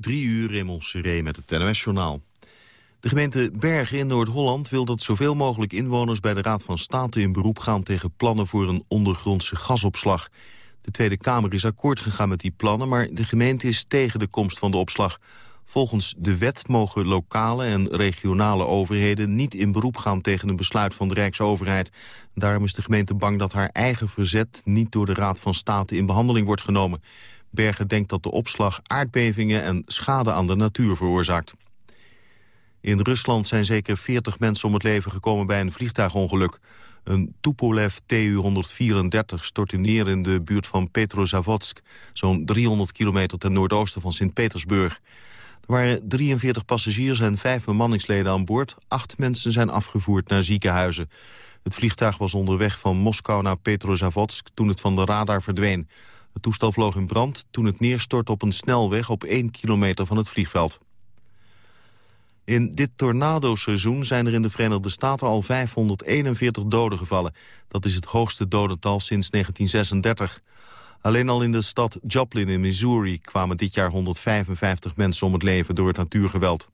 Drie uur Raymond Seré met het NOS-journaal. De gemeente Bergen in Noord-Holland wil dat zoveel mogelijk inwoners... bij de Raad van State in beroep gaan tegen plannen voor een ondergrondse gasopslag. De Tweede Kamer is akkoord gegaan met die plannen... maar de gemeente is tegen de komst van de opslag. Volgens de wet mogen lokale en regionale overheden... niet in beroep gaan tegen een besluit van de Rijksoverheid. Daarom is de gemeente bang dat haar eigen verzet... niet door de Raad van State in behandeling wordt genomen. Bergen denkt dat de opslag aardbevingen en schade aan de natuur veroorzaakt. In Rusland zijn zeker 40 mensen om het leven gekomen bij een vliegtuigongeluk. Een Tupolev Tu-134 stortte neer in de buurt van Petrozavodsk... zo'n 300 kilometer ten noordoosten van Sint-Petersburg. Er waren 43 passagiers en vijf bemanningsleden aan boord. Acht mensen zijn afgevoerd naar ziekenhuizen. Het vliegtuig was onderweg van Moskou naar Petrozavodsk toen het van de radar verdween. Het toestel vloog in brand toen het neerstortte op een snelweg op 1 kilometer van het vliegveld. In dit tornadoseizoen zijn er in de Verenigde Staten al 541 doden gevallen. Dat is het hoogste dodental sinds 1936. Alleen al in de stad Joplin in Missouri kwamen dit jaar 155 mensen om het leven door het natuurgeweld.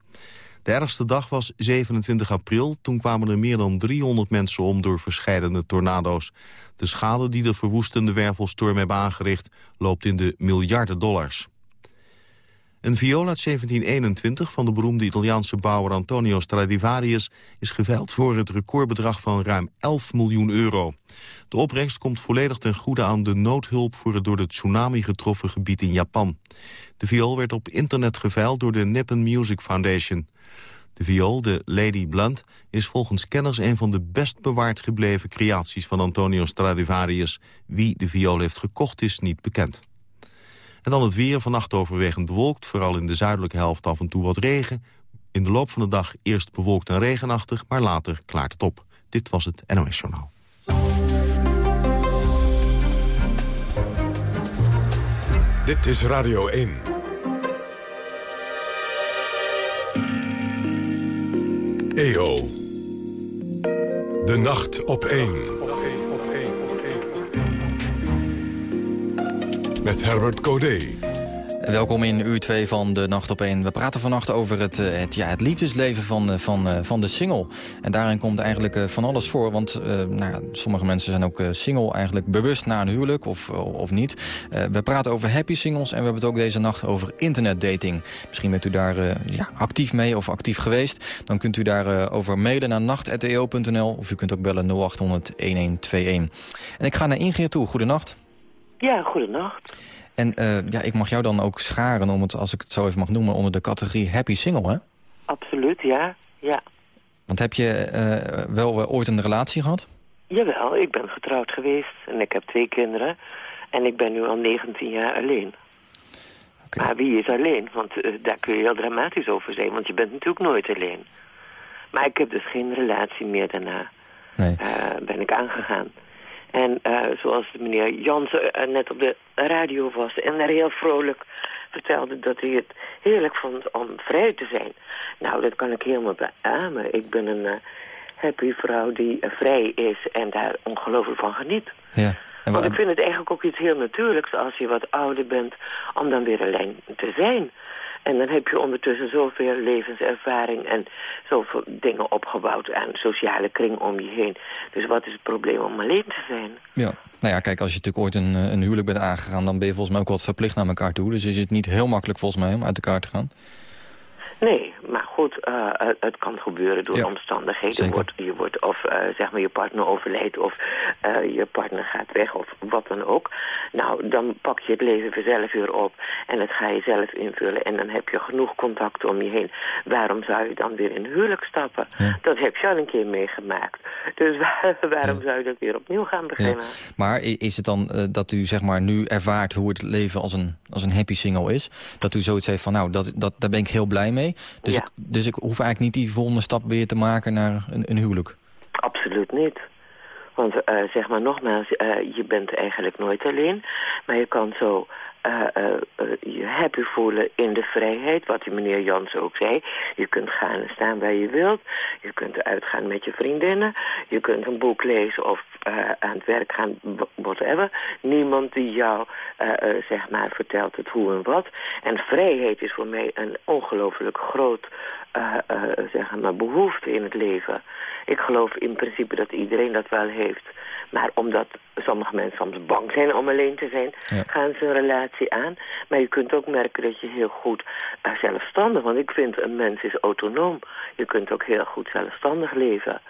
De ergste dag was 27 april. Toen kwamen er meer dan 300 mensen om door verscheidene tornado's. De schade die de verwoestende wervelstorm hebben aangericht... loopt in de miljarden dollars. Een viool uit 1721 van de beroemde Italiaanse bouwer Antonio Stradivarius... is geveild voor het recordbedrag van ruim 11 miljoen euro. De opbrengst komt volledig ten goede aan de noodhulp... voor het door de tsunami getroffen gebied in Japan. De viool werd op internet geveild door de Nippon Music Foundation. De viool, de Lady Blunt, is volgens kenners... een van de best bewaard gebleven creaties van Antonio Stradivarius. Wie de viool heeft gekocht is niet bekend. En dan het weer, vannacht overwegend bewolkt. Vooral in de zuidelijke helft af en toe wat regen. In de loop van de dag eerst bewolkt en regenachtig, maar later klaart het op. Dit was het NOS Journaal. Dit is Radio 1. EO. De nacht op 1. Met Herbert Codé. Welkom in uur 2 van de Nacht op 1. We praten vannacht over het, eh, het, ja, het liefdesleven van, eh, van, eh, van de single. En daarin komt eigenlijk van alles voor. Want nou, sommige mensen zijn ook single eigenlijk bewust na een huwelijk of, of niet. we praten over happy singles en we hebben het ook deze nacht over internetdating. Misschien bent u daar ja, actief mee of actief geweest. Dan kunt u daarover over mailen naar nacht.eo.nl of u kunt ook bellen 0800 1121. En ik ga naar Ingrid toe. Goedenacht. Ja, goedenacht. En uh, ja, ik mag jou dan ook scharen, om het, als ik het zo even mag noemen... onder de categorie happy single, hè? Absoluut, ja. ja. Want heb je uh, wel uh, ooit een relatie gehad? Jawel, ik ben getrouwd geweest en ik heb twee kinderen. En ik ben nu al 19 jaar alleen. Okay. Maar wie is alleen? Want daar kun je heel dramatisch over zijn, want je bent natuurlijk nooit alleen. Maar ik heb dus geen relatie meer daarna. Nee. ben ik aangegaan. En uh, zoals de meneer Jansen uh, net op de radio was en daar heel vrolijk vertelde dat hij het heerlijk vond om vrij te zijn. Nou, dat kan ik helemaal beamen. Ik ben een uh, happy vrouw die vrij is en daar ongelooflijk van geniet. Ja. En Want ik vind het eigenlijk ook iets heel natuurlijks als je wat ouder bent om dan weer alleen te zijn. En dan heb je ondertussen zoveel levenservaring en zoveel dingen opgebouwd aan sociale kring om je heen. Dus wat is het probleem om alleen te zijn? Ja, nou ja, kijk, als je natuurlijk ooit een, eh, een huwelijk bent aangegaan... dan ben je volgens mij ook wat verplicht naar elkaar toe. Dus is het niet heel makkelijk volgens mij om uit elkaar te gaan. Nee, maar goed, uh, het kan gebeuren door omstandigheden. Je wordt, je wordt of uh, zeg maar je partner overlijdt of uh, je partner gaat weg of wat dan ook. Nou, dan pak je het leven vanzelf weer op en het ga je zelf invullen. En dan heb je genoeg contacten om je heen. Waarom zou je dan weer in huwelijk stappen? Dat heb je al een keer meegemaakt. Dus waarom zou je dat weer opnieuw gaan beginnen? Maar is het dan dat u zeg maar nu ervaart hoe het leven als een, als een happy single is? Dat u zoiets heeft van nou, dat, dat, daar ben ik heel blij mee. Dus, ja. ik, dus ik hoef eigenlijk niet die volgende stap weer te maken naar een, een huwelijk. Absoluut niet. Want uh, zeg maar nogmaals, uh, je bent eigenlijk nooit alleen. Maar je kan zo je happy voelen in de vrijheid, wat die meneer Jans ook zei. Je kunt gaan en staan waar je wilt. Je kunt uitgaan met je vriendinnen. Je kunt een boek lezen of aan het werk gaan, whatever. Niemand die jou, zeg maar, vertelt het hoe en wat. En vrijheid is voor mij een ongelooflijk groot zeg maar, behoefte in het leven. Ik geloof in principe dat iedereen dat wel heeft. Maar omdat sommige mensen soms bang zijn om alleen te zijn, gaan ze een relatie aan. Maar je kunt ook merken dat je heel goed uh, zelfstandig, want ik vind een mens is autonoom. Je kunt ook heel goed zelfstandig leven.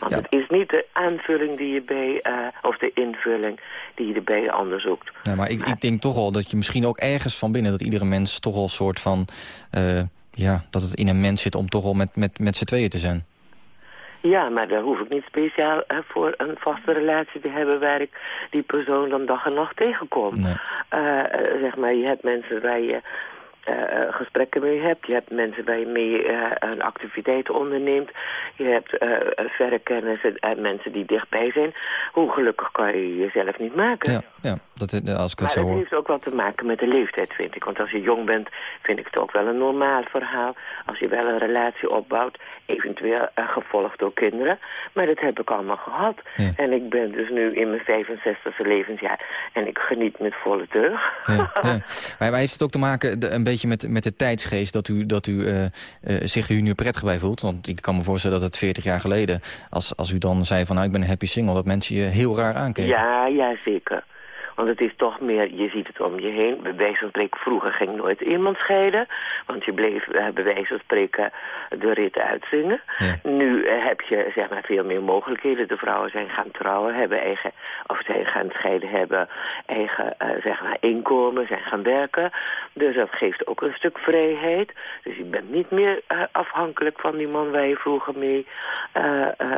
Want het is niet de aanvulling die je bij, uh, of de invulling die je erbij anders zoekt. Ja, maar ik, ik denk toch al dat je misschien ook ergens van binnen, dat iedere mens toch al een soort van, uh, ja, dat het in een mens zit om toch al met, met, met z'n tweeën te zijn. Ja, maar daar hoef ik niet speciaal voor een vaste relatie te hebben... waar ik die persoon dan dag en nacht tegenkom. Nee. Uh, zeg maar, je hebt mensen waar je uh, gesprekken mee hebt. Je hebt mensen waar je mee uh, een activiteit onderneemt. Je hebt uh, verre kennissen en mensen die dichtbij zijn. Hoe gelukkig kan je jezelf niet maken? Ja, ja dat, als ik het zo hoor. het heeft ook wat te maken met de leeftijd, vind ik. Want als je jong bent, vind ik het ook wel een normaal verhaal. Als je wel een relatie opbouwt, eventueel gevolgd door kinderen. Maar dat heb ik allemaal gehad. Ja. En ik ben dus nu in mijn 65e levensjaar. En ik geniet met volle teug. Ja, ja. Maar heeft het ook te maken... Een beetje met, met de tijdsgeest dat u, dat u uh, uh, zich hier nu prettig bij voelt? Want ik kan me voorstellen dat het 40 jaar geleden, als, als u dan zei van nou ik ben een happy single, dat mensen je heel raar aankeken. Ja, ja zeker. Want het is toch meer, je ziet het om je heen. Bij wijze van spreken, vroeger ging nooit iemand scheiden. Want je bleef uh, bij wijze van spreken de rit uitzingen. Ja. Nu uh, heb je zeg maar veel meer mogelijkheden. De vrouwen zijn gaan trouwen, hebben eigen, of zijn gaan scheiden, hebben eigen uh, zeg maar inkomen, zijn gaan werken. Dus dat geeft ook een stuk vrijheid. Dus je bent niet meer afhankelijk van die man waar je vroeger mee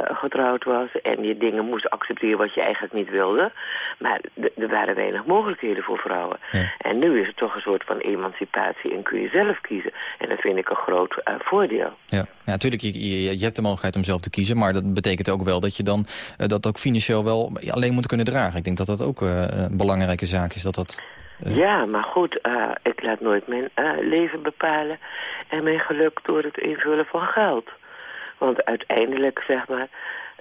getrouwd was. En je dingen moest accepteren wat je eigenlijk niet wilde. Maar er waren weinig mogelijkheden voor vrouwen. Ja. En nu is het toch een soort van emancipatie en kun je zelf kiezen. En dat vind ik een groot uh, voordeel. Ja, ja natuurlijk, je, je, je, hebt de mogelijkheid om zelf te kiezen... maar dat betekent ook wel dat je dan uh, dat ook financieel wel alleen moet kunnen dragen. Ik denk dat dat ook uh, een belangrijke zaak is. Dat dat, ja, maar goed, ik laat nooit mijn leven bepalen... en mijn geluk door het invullen van geld. Want uiteindelijk, zeg maar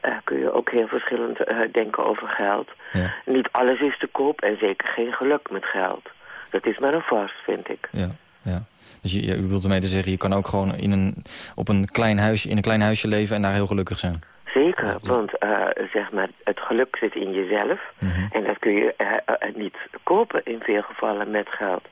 uh, kun je ook heel verschillend uh, denken over geld. Ja. Niet alles is te koop en zeker geen geluk met geld. Dat is maar een vast, vind ik. Ja, ja. Dus je, u wilt ermee te zeggen, je kan ook gewoon in een, op een klein huisje, in een klein huisje leven en daar heel gelukkig zijn. Zeker, want uh, zeg maar, het geluk zit in jezelf. Mm -hmm. En dat kun je niet kopen in veel gevallen met geld.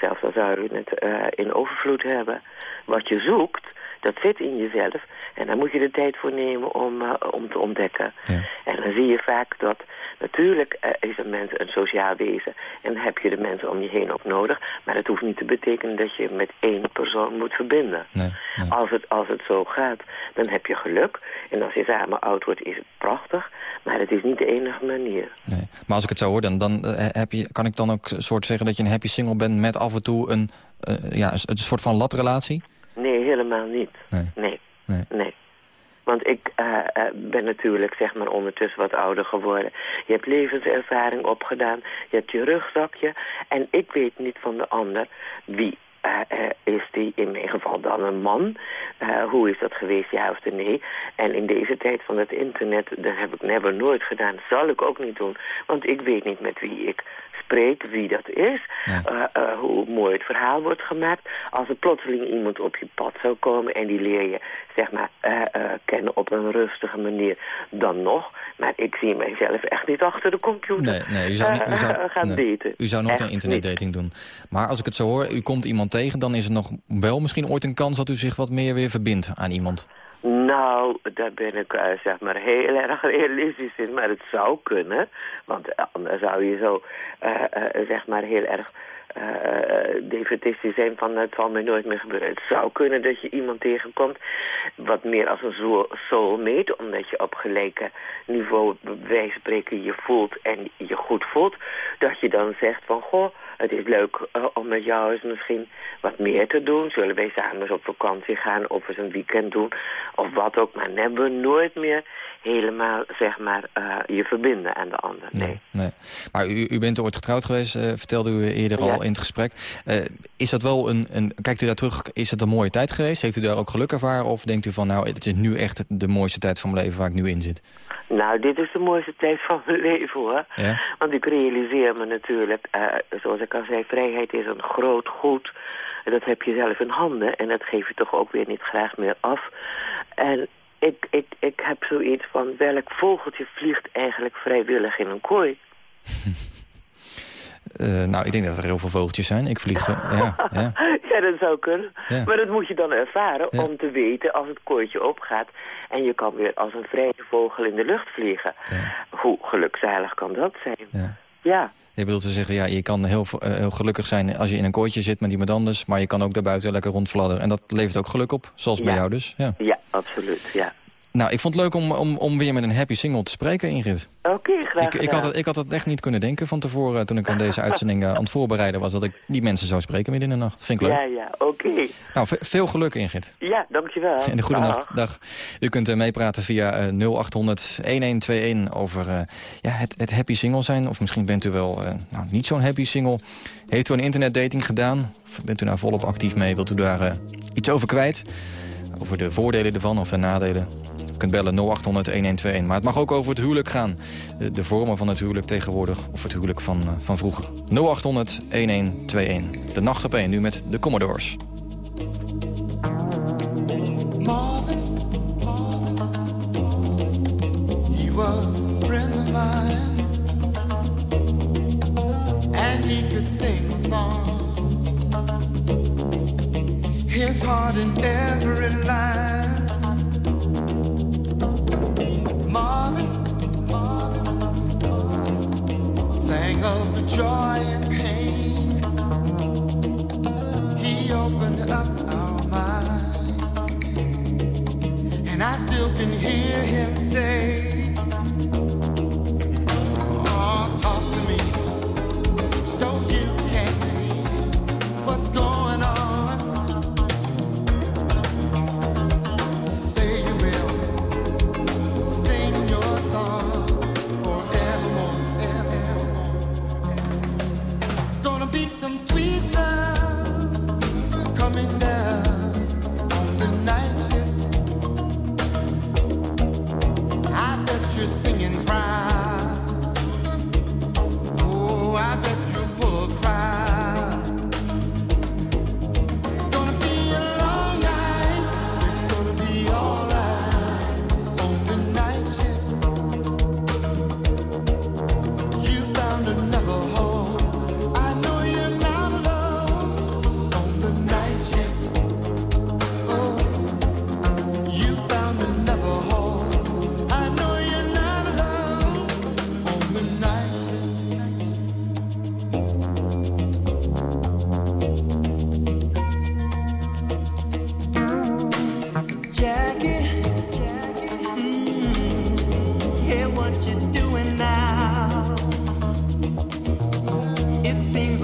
Zelfs al zou je het in overvloed hebben. Wat je zoekt, dat zit in jezelf. En daar moet je de tijd voor nemen om, uh, om te ontdekken. Ja. En dan zie je vaak dat natuurlijk uh, is een mens een sociaal wezen. En heb je de mensen om je heen ook nodig. Maar dat hoeft niet te betekenen dat je met één persoon moet verbinden. Nee, nee. Als, het, als het zo gaat, dan heb je geluk. En als je samen oud wordt, is het prachtig. Maar het is niet de enige manier. Nee. Maar als ik het zo hoor, dan, dan uh, heb je, kan ik dan ook soort zeggen dat je een happy single bent... met af en toe een, ja, een soort van latrelatie? Nee, helemaal niet. Nee. nee. Nee. nee. Want ik uh, uh, ben natuurlijk zeg maar ondertussen wat ouder geworden. Je hebt levenservaring opgedaan. Je hebt je rugzakje. En ik weet niet van de ander wie uh, is die in mijn geval dan een man? Uh, hoe is dat geweest, ja of nee? En in deze tijd van het internet, dat heb ik never nooit gedaan. Zal ik ook niet doen, want ik weet niet met wie ik spreek, wie dat is. Ja. Uh, hoe mooi het verhaal wordt gemaakt. Als er plotseling iemand op je pad zou komen en die leer je, zeg maar, kennen op een rustige manier, dan nog. Maar ik zie mijzelf echt niet achter de computer nee, nee, u zou niet, u zou, gaan nee, daten. U zou nooit een internetdating doen. Maar als ik het zo hoor, u komt iemand tegen... dan is er nog wel misschien ooit een kans dat u zich wat meer weer verbindt aan iemand. Nou, daar ben ik uh, zeg maar heel erg realistisch in, maar het zou kunnen. Want anders zou je zo uh, uh, zeg maar heel erg uh, zijn van het zal mij nooit meer gebeuren. Het zou kunnen dat je iemand tegenkomt wat meer als een soulmate, omdat je op gelijke niveau bij spreken je voelt en je goed voelt, dat je dan zegt van goh, het is leuk uh, om met jou eens misschien wat meer te doen. Zullen wij samen eens op vakantie gaan of eens een weekend doen of wat ook. Maar dan hebben we nooit meer helemaal, zeg maar, uh, je verbinden aan de ander. Nee. nee, Maar u, u bent ooit getrouwd geweest, uh, vertelde u eerder al in het gesprek. Uh, is dat wel een, een, kijkt u daar terug, is het een mooie tijd geweest? Heeft u daar ook geluk ervaren? Of denkt u van, nou, het is nu echt de mooiste tijd van mijn leven waar ik nu in zit? Nou, dit is de mooiste tijd van mijn leven, hoor. Ja? Want ik realiseer me natuurlijk, zoals ik al zei, vrijheid is een groot goed... En dat heb je zelf in handen en dat geef je toch ook weer niet graag meer af. En ik, ik, ik heb zoiets van welk vogeltje vliegt eigenlijk vrijwillig in een kooi? Uh, nou, ik denk dat er heel veel vogeltjes zijn. Ik vlieg... Uh, ja, ja. ja, dat zou kunnen. Ja. Maar dat moet je dan ervaren om te weten als het kooitje opgaat... en je kan weer als een vrije vogel in de lucht vliegen. Hoe gelukzalig kan dat zijn? Ja. Je bedoelt te zeggen, ja, je kan heel, uh, heel gelukkig zijn als je in een kooitje zit met iemand anders... maar je kan ook daarbuiten lekker rondfladderen. En dat levert ook geluk op, zoals bij jou dus. Ja, ja absoluut, ja. Nou, ik vond het leuk om, om, om weer met een happy single te spreken, Ingrid. Oké, graag ik, ik, had het, ik had het echt niet kunnen denken van tevoren... toen ik aan deze uitzending uh, aan het voorbereiden was... dat ik die mensen zou spreken midden in de nacht. Vind ik leuk. Ja, ja, oké. Nou, veel geluk, Ingrid. Ja, dankjewel. En een goede nacht. Dag. U kunt uh, meepraten via uh, 0800-1121 over ja, het, het happy single zijn. Of misschien bent u wel nou, niet zo'n happy single. Heeft u een internetdating gedaan? Of bent u nou volop actief mee? Wilt u daar iets over kwijt? Over de voordelen ervan of de nadelen? Je kunt bellen 0800-1121. Maar het mag ook over het huwelijk gaan. De, vormen van het huwelijk tegenwoordig of het huwelijk van, uh, van vroeger. 0800-1121. De nacht op 1, nu met de Commodores. His heart in every line. Marvin, sang of the joy and pain. He opened up our mind, and I still can hear him say.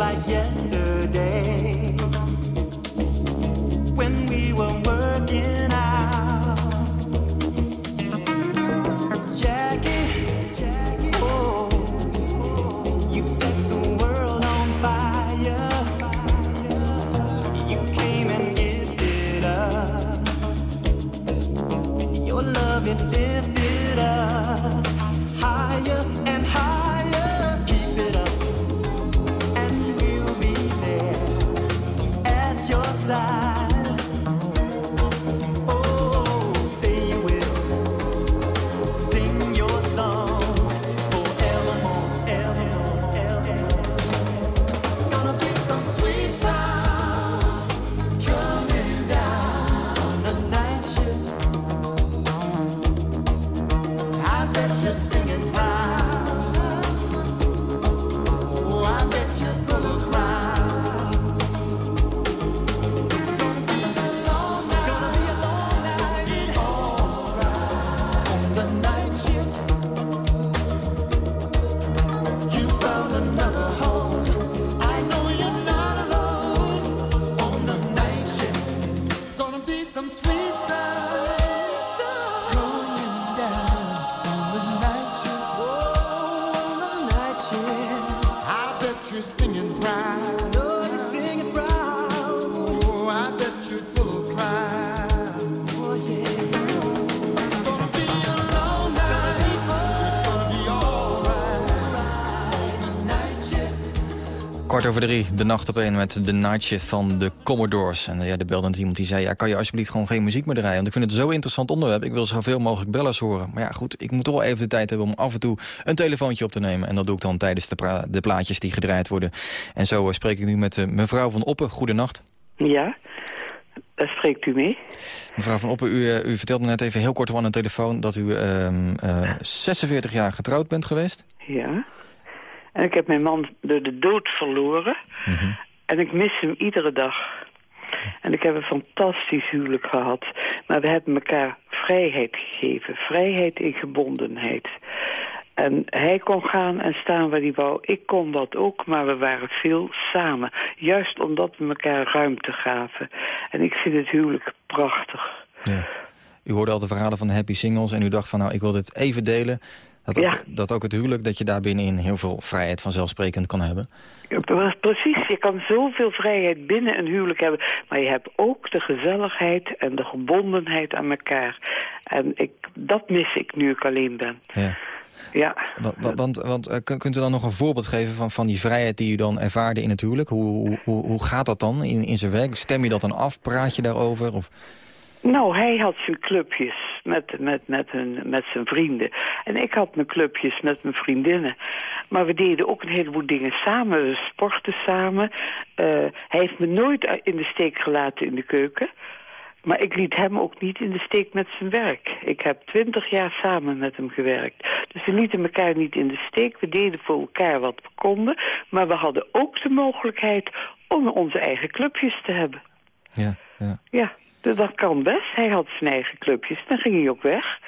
like yes. Over drie, de nacht op één met de Night Shift van de Commodores. En ja, de belde iemand die zei, ja, kan je alsjeblieft gewoon geen muziek meer draaien? Want ik vind het zo'n interessant onderwerp, ik wil zoveel mogelijk bellers horen. Maar ja, goed, ik moet toch wel even de tijd hebben om af en toe een telefoontje op te nemen. En dat doe ik dan tijdens de, de plaatjes die gedraaid worden. En zo uh, spreek ik nu met uh, mevrouw van Oppen. Goedenacht. Ja, daar spreekt u mee. Mevrouw van Oppen, u, uh, u vertelde net even heel kort aan de telefoon... dat u 46 jaar getrouwd bent geweest. Ja. En ik heb mijn man door de dood verloren. Mhm. En ik mis hem iedere dag. En ik heb een fantastisch huwelijk gehad. Maar we hebben elkaar vrijheid gegeven. Vrijheid in gebondenheid. En hij kon gaan en staan waar hij wou. Ik kon dat ook, maar we waren veel samen. Juist omdat we elkaar ruimte gaven. En ik vind het huwelijk prachtig. Ja. U hoorde al de verhalen van de happy singles en u dacht van nou, ik wil dit even delen. Dat ook, Ja. dat ook het huwelijk, dat je daar binnenin heel veel vrijheid vanzelfsprekend kan hebben. Ja, Precies, je kan zoveel vrijheid binnen een huwelijk hebben. Maar je hebt ook de gezelligheid en de gebondenheid aan elkaar. En ik, dat mis ik nu ik alleen ben. Ja. Ja, Wa- wa- Want, want eh, kun- kunt u dan nog een voorbeeld geven van, van die vrijheid die u dan ervaarde in het huwelijk? Hoe, hoe, hoe, hoe gaat dat dan in, in zijn werk? Stem je dat dan af? Praat je daarover? Of... Nou, hij had zijn clubjes met, met, met, hun, met zijn vrienden. En ik had mijn clubjes met mijn vriendinnen. Maar we deden ook een heleboel dingen samen. We sporten samen. Eh, hij heeft me nooit in de steek gelaten in de keuken. Maar ik liet hem ook niet in de steek met zijn werk. Ik heb twintig jaar samen met hem gewerkt. Dus we lieten elkaar niet in de steek. We deden voor elkaar wat we konden. Maar we hadden ook de mogelijkheid om onze eigen clubjes te hebben. Ja, ja. Ja, dus dat kan best. Hij had zijn eigen clubjes. Dan ging hij ook weg.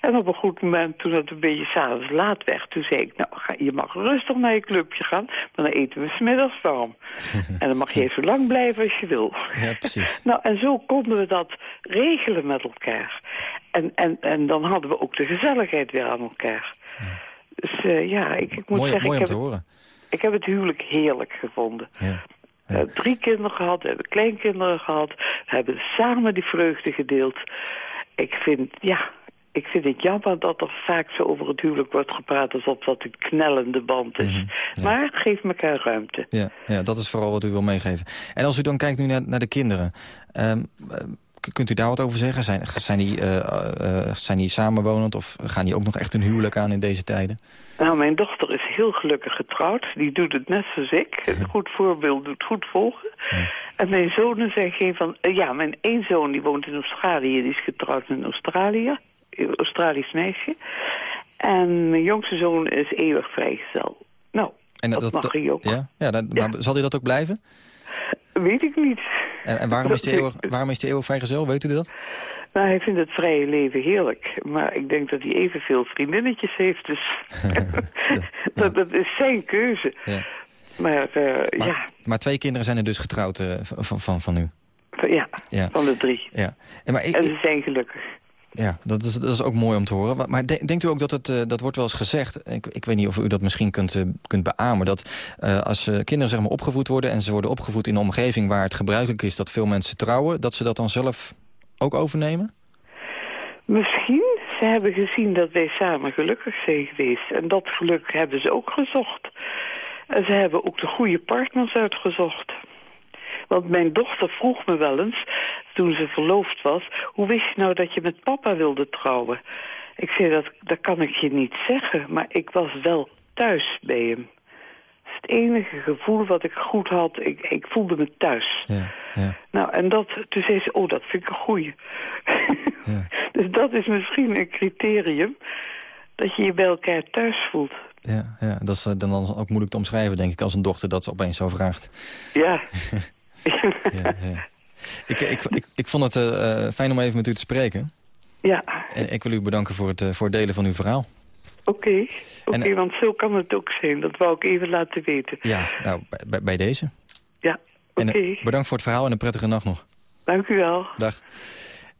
En op een goed moment, toen het een beetje s'avonds laat werd... toen zei ik, nou, ga, je mag rustig naar je clubje gaan... maar dan eten we smiddags warm. en dan mag je zo lang blijven als je wil. ja, precies. Nou, en zo konden we dat regelen met elkaar. En, en, en dan hadden we ook de gezelligheid weer aan elkaar. Dus eh, ja, ik, ik moet Mooi, zeggen, mooi ik om heb, te het, horen. ik heb het huwelijk heerlijk gevonden. Ja. We hebben drie kinderen gehad, we hebben kleinkinderen gehad. We hebben samen die vreugde gedeeld. Ik vind, ja, ik vind het jammer dat er vaak zo over het huwelijk wordt gepraat... alsof dat een knellende band is. Mhm, ja. Maar geef elkaar ruimte. Ja, ja, dat is vooral wat u wil meegeven. En als u dan kijkt nu naar, naar de kinderen... ehm, eh, kunt u daar wat over zeggen? Zijn, zijn, die, eh, zijn die samenwonend of gaan die ook nog echt een huwelijk aan in deze tijden? Nou, mijn dochter is heel gelukkig getrouwd. Die doet het net zoals ik. Een goed voorbeeld doet goed volgen. En mijn zonen zijn geen van... eh, ja, mijn één zoon die woont in Australië. Die is getrouwd in Australië. Een Australisch meisje. En mijn jongste zoon is eeuwig vrijgezel. Nou, En dat, mag hij ook. Ja, ja. Maar zal hij dat ook blijven? Weet ik niet. En, en waarom, is die eeuwig, waarom is die eeuwig vrijgezel? Weet u dat? Nou, hij vindt het vrije leven heerlijk. Maar ik denk dat hij evenveel vriendinnetjes heeft. Dus dat, dat is zijn keuze. Ja. Maar, eh, Maar, ja, maar twee kinderen zijn er dus getrouwd eh, van, van, van u. ja, Ja. van de drie. Ja. En maar ik, En ze zijn gelukkig. Ja, dat is, dat is ook mooi om te horen. Maar- Maar de- denkt u ook dat het, eh, dat wordt wel eens gezegd... Ik, ik weet niet of u dat misschien kunt, eh, kunt beamen... dat eh, als kinderen zeg maar, opgevoed worden... en ze worden opgevoed in een omgeving waar het gebruikelijk is... dat veel mensen trouwen, dat ze dat dan zelf ook overnemen? Misschien, ze hebben gezien dat wij samen gelukkig zijn geweest. En dat geluk hebben ze ook gezocht. En ze hebben ook de goede partners uitgezocht. Want mijn dochter vroeg me wel eens, toen ze verloofd was... hoe wist je nou dat je met papa wilde trouwen? Ik zei, dat, dat kan ik je niet zeggen, maar ik was wel thuis bij hem. Dat is het enige gevoel wat ik goed had. Ik, ik voelde me thuis. Ja, ja. Nou, en dat, toen zei ze, oh, dat vind ik een goeie. Ja. dus dat is misschien een criterium, dat je je bij elkaar thuis voelt. Ja, ja, dat is eh, dan ook moeilijk te omschrijven, denk ik, als een dochter dat ze opeens zo vraagt. Ja. Ja, ja. Ik, ik, ik, ik vond het eh, eh, fijn om even met u te spreken. ja, En ik wil u bedanken voor het, eh, voor het delen van uw verhaal. oké. Oké, want zo kan het ook zijn. Dat wou ik even laten weten. Ja, nou, bij- deze. Ja, oké. Bedankt voor het verhaal en een prettige nacht nog. Dank u wel. Dag.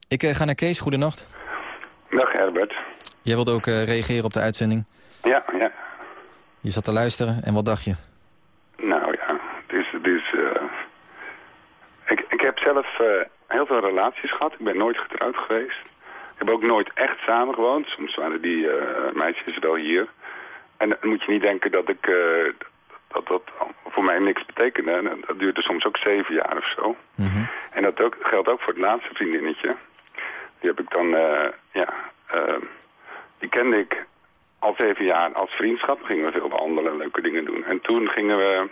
Ik eh, ga naar Kees, goedenacht. Dag Herbert. Jij wilde ook eh, reageren op de uitzending. Ja, ja. Je zat te luisteren en wat dacht je? Nou ja, het is... Het is eh, ik, ik heb zelf eh, heel veel relaties gehad. Ik ben nooit getrouwd geweest. Ik heb ook nooit echt samen gewoond. Soms waren die eh, meisjes wel hier. En dan moet je niet denken dat ik, eh, dat dat voor mij niks betekende. En dat duurde soms ook zeven jaar of zo. Mhm. En dat ook, geldt ook voor het laatste vriendinnetje. Die heb ik dan, ja, die kende ik al zeven jaar als vriendschap. Gingen we veel andere leuke dingen doen. En toen gingen we,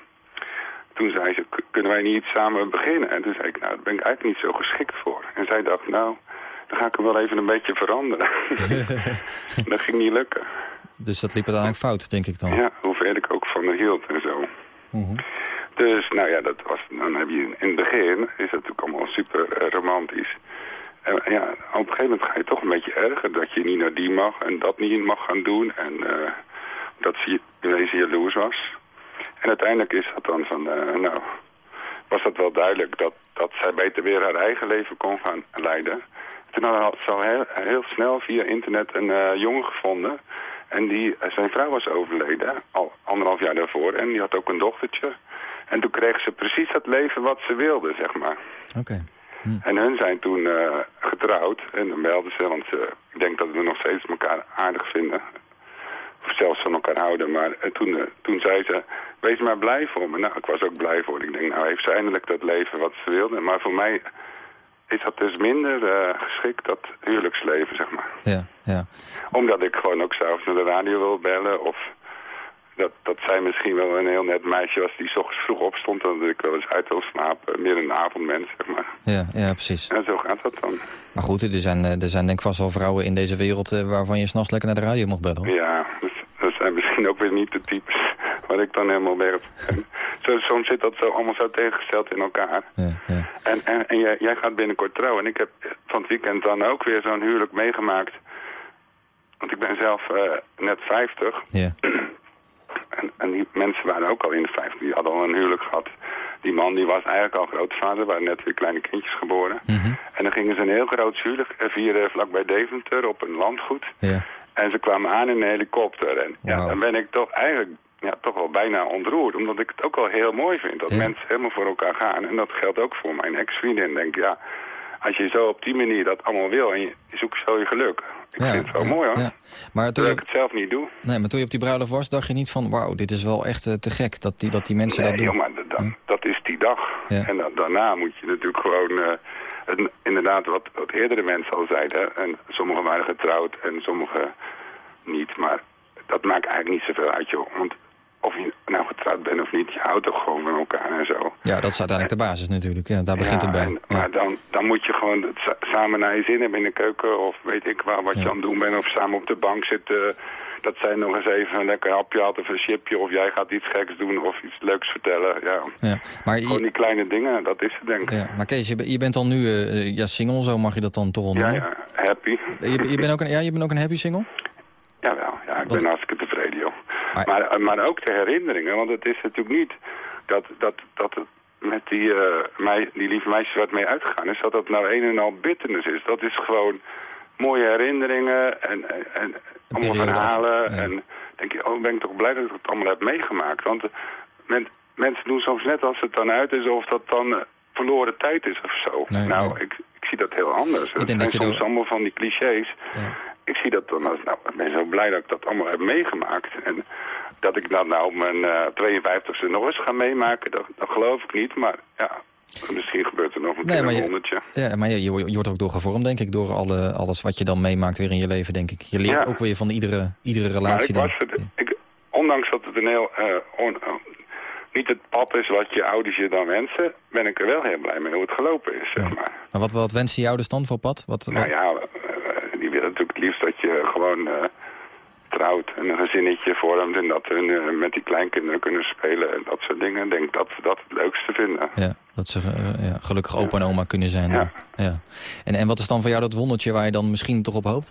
toen zei ze, "K- kunnen wij niet samen beginnen? En toen zei ik, nou, daar ben ik eigenlijk niet zo geschikt voor. En zij dacht, nou, dan ga ik hem wel even een beetje veranderen. dat ging niet lukken. Dus dat liep uiteindelijk fout, denk ik dan. Ja, hoeveel ik ook van haar hield en zo. Mhm. Dus, nou ja, dat was, dan heb je in het begin, is het natuurlijk allemaal super eh, romantisch. En ja, op een gegeven moment ga je toch een beetje erger dat je niet naar die mag en dat niet mag gaan doen. En eh, dat ze in wezen jaloers was. En uiteindelijk is dat dan van, eh, nou, was dat wel duidelijk dat, dat zij beter weer haar eigen leven kon gaan leiden. Toen had ze al heel, heel snel via internet een eh, jongen gevonden. En die, eh, zijn vrouw was overleden, al anderhalf jaar daarvoor. En die had ook een dochtertje. En toen kreeg ze precies dat leven wat ze wilde, zeg maar. Oké. En hun zijn toen getrouwd. En dan belden ze, want ze, ik denk dat we nog steeds elkaar aardig vinden. Of zelfs van elkaar houden. Maar eh, toen, eh, toen zei ze, wees maar blij voor me. Nou, ik was ook blij voor. Ik denk, nou heeft ze eindelijk dat leven wat ze wilde. Maar voor mij is dat dus minder eh, geschikt, dat huwelijksleven, zeg maar. Ja, ja. Omdat ik gewoon ook s'avonds naar de radio wil bellen. Of dat, dat zij misschien wel een heel net meisje was die s ochtends vroeg opstond. En dat ik wel eens uit wil slapen. Meer een avondmens, zeg maar. Ja, ja, precies. En zo gaat dat dan. Maar goed, er zijn, er zijn denk ik vast wel vrouwen in deze wereld... waarvan je s'nachts lekker naar de radio mag bellen. hoor. Ja, dat zijn misschien ook weer niet de types waar ik dan helemaal ben. Zo, soms zit dat zo allemaal zo tegengesteld in elkaar. Ja, ja. En, en, en jij, jij gaat binnenkort trouwen. En ik heb van het weekend dan ook weer zo'n huwelijk meegemaakt. Want ik ben zelf eh, net 50. ja. En, en die mensen waren ook al in de 50. Die hadden al een huwelijk gehad. Die man die was eigenlijk al grootvader. Er waren net weer kleine kindjes geboren. Mhm. En dan gingen ze een heel groot huwelijk eh, vieren vlakbij Deventer op een landgoed. ja. En ze kwamen aan in een helikopter. En ja, dan ben ik toch eigenlijk ja, toch wel bijna ontroerd. Omdat ik het ook wel heel mooi vind. Dat Ja. mensen helemaal voor elkaar gaan. En dat geldt ook voor mijn ex-vriendin. Denk ja, als je zo op die manier dat allemaal wil en je zoekt zo je geluk. Ik ja, vind het wel ja, mooi hoor. ja. Maar, toen je, ik het zelf niet doe. nee, maar toen je op die bruiloft was, dacht je niet van... wauw, dit is wel echt eh, te gek dat die, dat die mensen Nee, dat doen. joh, maar dat, dat is die dag. En daarna moet je natuurlijk gewoon... eh, het- inderdaad, wat, wat eerdere mensen al zeiden. En sommigen waren getrouwd en sommigen niet. Maar dat maakt eigenlijk niet zoveel uit, joh. Want of je nou getrouwd bent of niet, je houdt toch gewoon van elkaar en zo. Ja, dat is uiteindelijk de basis natuurlijk. Ja, daar begint Ja, het bij. en- Ja. Maar dan, dan moet je gewoon samen naar je zin hebben in de keuken. Of weet ik waar, wat je aan het doen bent. Of samen op de bank zitten. Dat zij nog eens even een lekker hapje had of een chipje. Of jij gaat iets geks doen of iets leuks vertellen. Ja, Ja. Maar, gewoon je, die kleine dingen, dat is het denk ik. ja. maar Kees, je, je bent dan nu eh, ja, single, zo mag je dat dan toch wel Ja, noemen. ja, happy. Je, je, bent ook een, ja, je bent ook een happy single? Jawel, ja, ik Wat- ben hartstikke tevreden, joh. Maar- Maar, eh, maar ook de herinneringen, want het is natuurlijk niet dat, dat, dat het met die, mei, die lieve meisjes waar het mee uitgegaan is, dat dat nou een en al bitterness is. Dat is gewoon mooie herinneringen en, en, en allemaal af- verhalen. En denk je, oh, ben ik toch blij dat ik het allemaal heb meegemaakt. Want eh, men, mensen doen soms net als het dan uit is of dat dan eh, verloren tijd is of zo. Nee, nou, nee. Ik, ik zie dat heel anders. Het denk dat je soms door- allemaal van die clichés Ja. ik zie dat dan als, nou, ik ben zo blij dat ik dat allemaal heb meegemaakt. En dat ik dat nou op mijn eh 52e nog eens ga meemaken, dat, dat geloof ik niet. Maar ja, misschien gebeurt er nog een Nee, keer maar een je- honderdje. Ja, maar je, je, wordt- ook door gevormd, denk ik, door alle, alles wat je dan meemaakt weer in je leven, denk ik. Je leert Ja. ook weer van iedere, iedere Maar relatie ik dan. was het, ik, ondanks dat het een heel, eh, on- eh, niet het pad is wat je ouders je dan wensen, ben ik er wel heel blij mee hoe het gelopen is, zeg maar. Maar wat, wat wensen je ouders dan voor pad? Wat, wat- Nou ja, eh, die willen natuurlijk het liefst dat je gewoon trouwt en een gezinnetje vormt en dat hun met die kleinkinderen kunnen spelen en dat soort dingen. Ik denk dat ze dat het leukste vinden. ja, dat ze eh, ja, gelukkig opa en oma kunnen zijn. Ja. dan. Ja. En, en wat is dan voor jou dat wondertje waar je dan misschien toch op hoopt?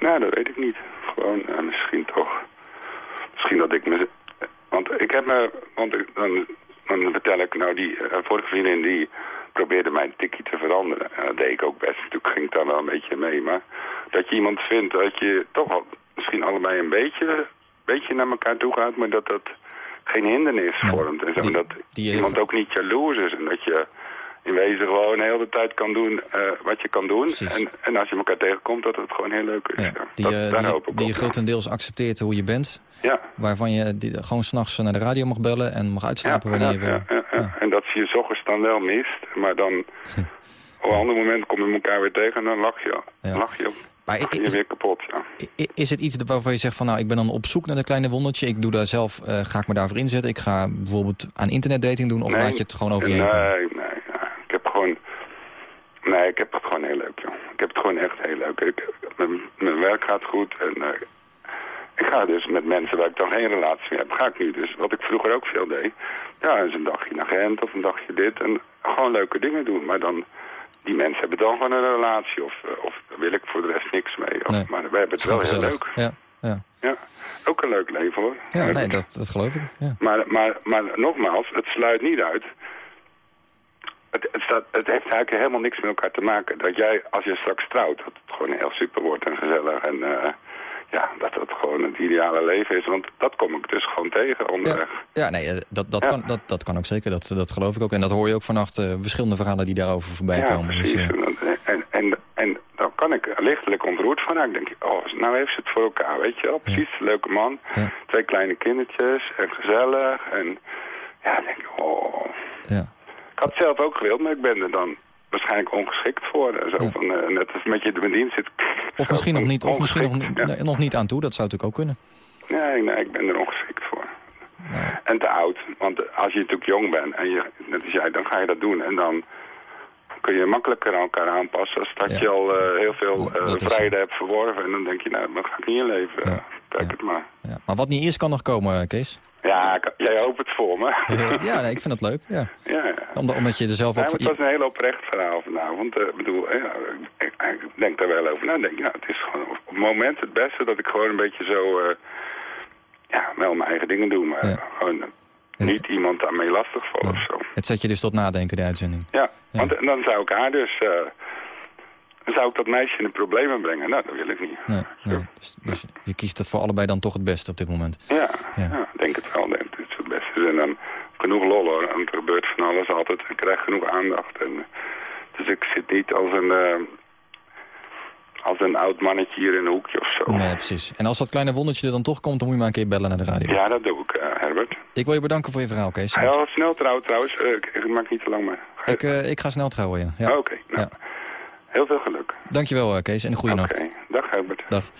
Nou, dat weet ik niet. Gewoon eh, misschien toch. Misschien dat ik me... Want ik heb me... Want ik, dan, dan vertel ik nou die eh, vorige vriendin die probeerde mijn tikkie te veranderen. En dat deed ik ook best. Natuurlijk ging ik daar wel een beetje mee. Maar dat je iemand vindt dat je toch wel misschien allebei een beetje, beetje naar elkaar toe gaat. Maar dat dat geen hindernis Nee, vormt. En zo. die- dat die- iemand ook niet jaloers is. En dat je in wezen gewoon heel de tijd kan doen uh, wat je kan doen. En, en als je elkaar tegenkomt, dat het gewoon heel leuk is. Ja. Die, dat, daar die, je grotendeels accepteert hoe je bent. Ja. Waarvan je die, gewoon s'nachts naar de radio mag bellen en mag uitslapen wanneer je wil. Ja, En dat je je ochtends dan wel mist, maar dan op een ander moment kom je elkaar weer tegen en dan lach je. Dan lach je maar is, je weer kapot, ja. Is het iets waarvan je zegt van nou, ik ben dan op zoek naar dat kleine wondertje. Ik doe daar zelf, uh, ga ik me daarvoor inzetten. Ik ga bijvoorbeeld aan internetdating doen of laat je het gewoon over je heen Nee, nee, Ik heb gewoon... Nee, ik heb het gewoon heel leuk, joh. Ik heb het gewoon echt heel leuk. Ik, mijn, mijn werk gaat goed en uh, ik ga dus met mensen waar ik dan geen relatie mee heb, ga ik nu. Dus wat ik vroeger ook veel deed, ja, eens een dagje naar Gent of een dagje dit. En gewoon leuke dingen doen, maar dan die mensen hebben dan gewoon een relatie. Of, eh, of daar wil ik voor de rest niks mee. Of, Maar we hebben het wel heel leuk. Ja, ja. ja, ook een leuk leven hoor. Ja, nee, dat, dat geloof ik. Ja. Maar, maar, maar nogmaals, het sluit niet uit. Het, het, staat, het heeft eigenlijk helemaal niks met elkaar te maken. Dat jij, als je straks trouwt, dat het gewoon heel super wordt en gezellig. En uh, ja, dat het gewoon het ideale leven is. Want dat kom ik dus gewoon tegen onderweg. Ja, ja nee, eh, dat, dat, Kan, dat, dat kan ook zeker. Dat, dat geloof ik ook. En dat hoor je ook vannacht uh, verschillende verhalen die daarover voorbij ja, komen. Dus, precies. Dus, en, en, en dan kan ik lichtelijk ontroerd van. Nou, ik denk, oh, nou heeft ze het voor elkaar, weet je wel. Precies, leuke man. Twee kleine kindertjes en gezellig. En ja, denk ik, oh. Ja. Ik had het zelf ook gewild, maar ik ben er dan waarschijnlijk ongeschikt voor. Zo van, uh, net als met je de bediend zit. Of misschien, nog niet, of misschien nog, nog niet aan toe, dat zou natuurlijk ook kunnen. Nee, nee, ik ben er ongeschikt voor. En te oud, want als je natuurlijk jong bent en je, net als jij, dan ga je dat doen. En dan kun je makkelijker aan elkaar aanpassen als dat je al uh, heel veel uh, vrijheden hebt verworven. En dan denk je, nou, dat ga ik niet in leven. Kijk het maar. Maar wat niet eerst kan nog komen, Kees? Ja, jij hoopt het voor me. ja, nee, ik vind het leuk. Ja. Ja, omdat je er zelf ook... Ja, het was een heel oprecht verhaal vanavond. Ik bedoel, ik, denk daar wel over na. denk, nou, het is gewoon op het moment het beste dat ik gewoon een beetje zo... Uh, ja, wel mijn eigen dingen doe, maar gewoon niet iemand daarmee lastigvallen of zo. Het zet je dus tot nadenken, de uitzending. Ja, want dan zou ik haar dus... Uh, dan zou ik dat meisje in de problemen brengen. Nou, dat wil ik niet. Nee, nee. Dus, dus, je kiest het voor allebei dan toch het beste op dit moment? Ja, ja. ja denk het wel. Denk het is het beste. En dan genoeg lol hoor. En er gebeurt van alles altijd. Ik krijg genoeg aandacht. En, dus ik zit niet als een... Uh, als een oud mannetje hier in een hoekje of zo. Nee, precies. En als dat kleine wondertje er dan toch komt, dan moet je maar een keer bellen naar de radio. Ja, dat doe ik, uh, Herbert. Ik wil je bedanken voor je verhaal, Kees. Heel snel trouwen trouwens. Uh, ik maak niet te lang meer. Ik, uh, ik ga snel trouwen, ja. ja. Oké, nou. ja. Heel veel geluk. Dankjewel, Kees, en een goede okay. nacht. Dag, Herbert. Dag.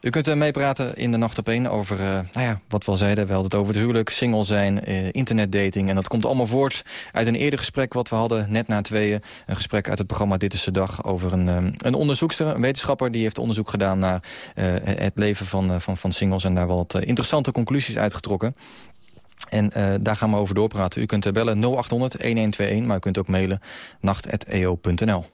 U kunt meepraten in de Nacht op 1 over, uh, nou ja, wat we al zeiden. We hadden het over het huwelijk, single zijn, uh, internetdating. En dat komt allemaal voort uit een eerder gesprek wat we hadden, net na tweeën. Een gesprek uit het programma Dit is de Dag over een, um, een onderzoekster, een wetenschapper... die heeft onderzoek gedaan naar uh, het leven van, van, van singles... en daar wat interessante conclusies uitgetrokken. En uh, daar gaan we over doorpraten. U kunt bellen 0800-1121, maar u kunt ook mailen nacht.eo.nl.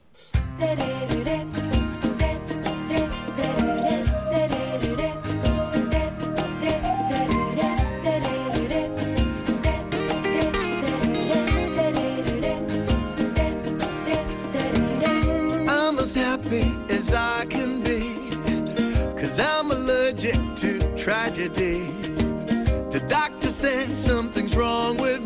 as I can be Cause I'm allergic to tragedy something's wrong with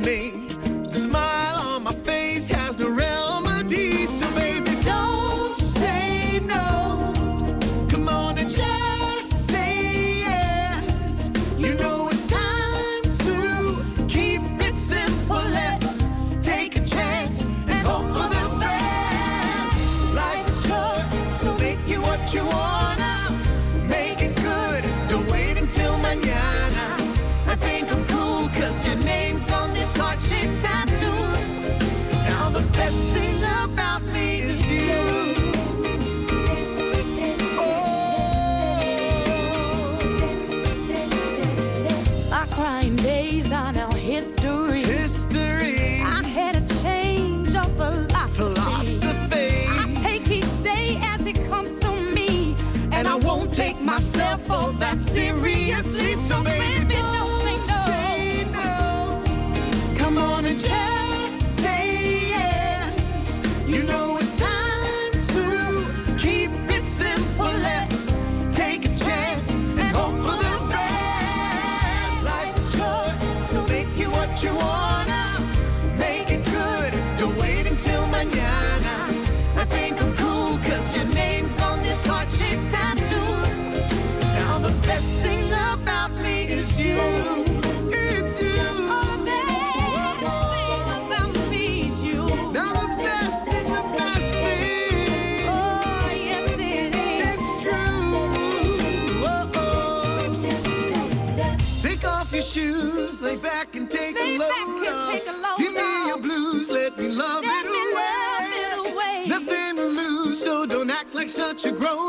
such a grown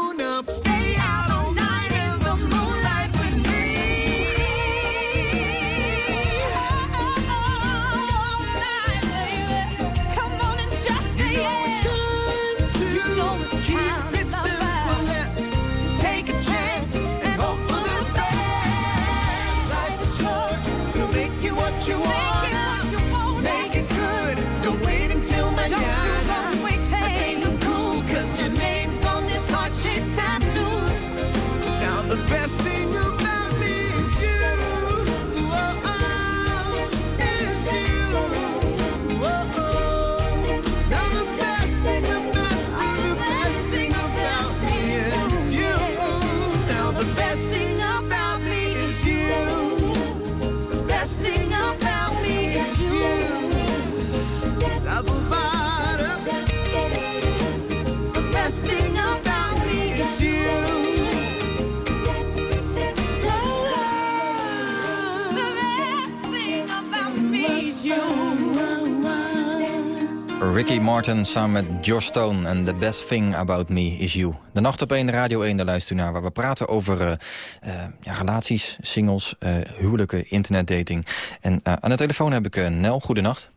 Ricky Martin samen met Josh Stone en The Best Thing About Me Is You. De Nacht op 1, Radio 1, daar luistert u naar, waar we praten over eh, eh, ja, relaties, singles, eh, huwelijken, internetdating. En aan de telefoon heb ik Nel, goedenacht.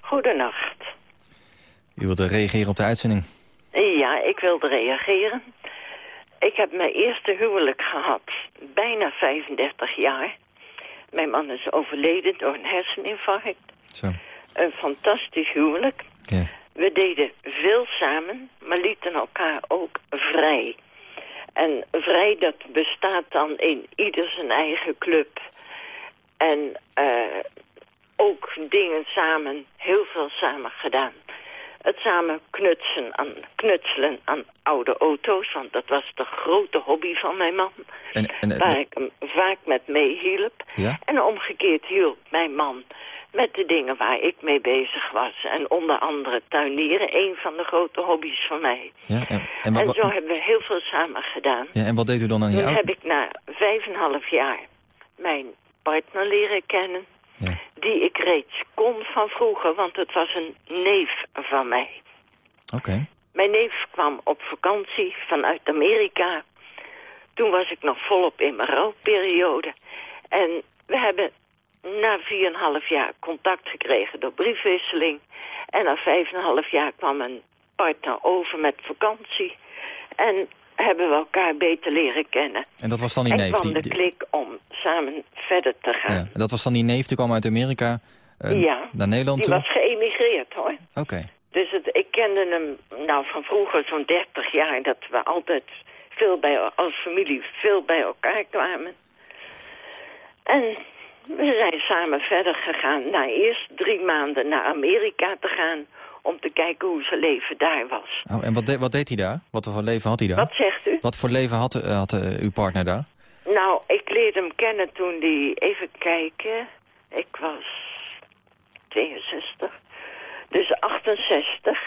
Goedenacht. U wilt reageren op de uitzending? Ja, ik wilde reageren. Ik heb mijn eerste huwelijk gehad, bijna 35 jaar. Mijn man is overleden door een herseninfarct. Zo. Een fantastisch huwelijk. Ja. We deden veel samen, maar lieten elkaar ook vrij. En vrij, dat bestaat dan in ieder zijn eigen club. En eh, ook dingen samen, heel veel samen gedaan. Het samen knutselen aan, knutselen aan oude auto's, want dat was de grote hobby van mijn man. En, en, en- waar ik hem vaak met meehielp. Ja? En omgekeerd hielp mijn man met de dingen waar ik mee bezig was. En onder andere tuinieren, een van de grote hobby's van mij. ja, en, en, wat- En wat- zo hebben we heel veel samen gedaan. ja, en wat deed u dan aan je Toen auto? heb ik na vijf en een half jaar mijn partner leren kennen. Ja. Die ik reeds kon van vroeger, want het was een neef van mij. Oké. Mijn neef kwam op vakantie vanuit Amerika. Toen was ik nog volop in mijn rouwperiode. En we hebben na 4,5 jaar contact gekregen door briefwisseling. En na 5,5 jaar kwam mijn partner over met vakantie. En hebben we elkaar beter leren kennen. En dat was dan die en neef? kwam Die, de klik om samen verder te gaan. ja, dat was dan die neef, die kwam uit Amerika eh, Ja, naar Nederland Die toe? was geëmigreerd hoor. Oké. Dus het, ik kende hem nou, van vroeger zo'n 30 jaar... dat we altijd veel bij, als familie veel bij elkaar kwamen. En we zijn samen verder gegaan. Na eerst drie maanden naar Amerika te gaan... om te kijken hoe zijn leven daar was. Oh, en wat, de- wat deed hij daar? Wat voor leven had hij daar? Wat zegt u? Wat voor leven had, eh, had eh, uw partner daar? Nou, ik leerde hem kennen toen hij... Even kijken. Ik was 62. Dus 68.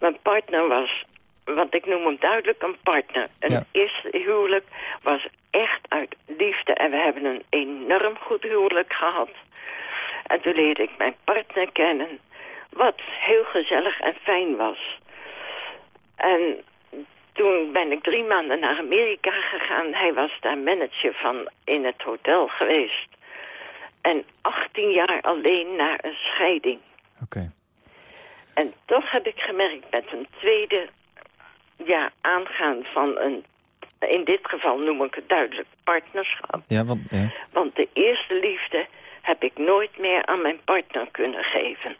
Mijn partner was... Want ik noem hem duidelijk een partner. Een Ja. eerste huwelijk was echt uit liefde. En we hebben een enorm goed huwelijk gehad. En toen leerde ik mijn partner kennen. Wat heel gezellig en fijn was. En toen ben ik drie maanden naar Amerika gegaan. Hij was daar manager van in het hotel geweest. En 18 jaar alleen na een scheiding. Oké. En toch heb ik gemerkt met een tweede ja, aangaan van een... In dit geval noem ik het duidelijk partnerschap. Ja, want, ja. Want de eerste liefde heb ik nooit meer aan mijn partner kunnen geven.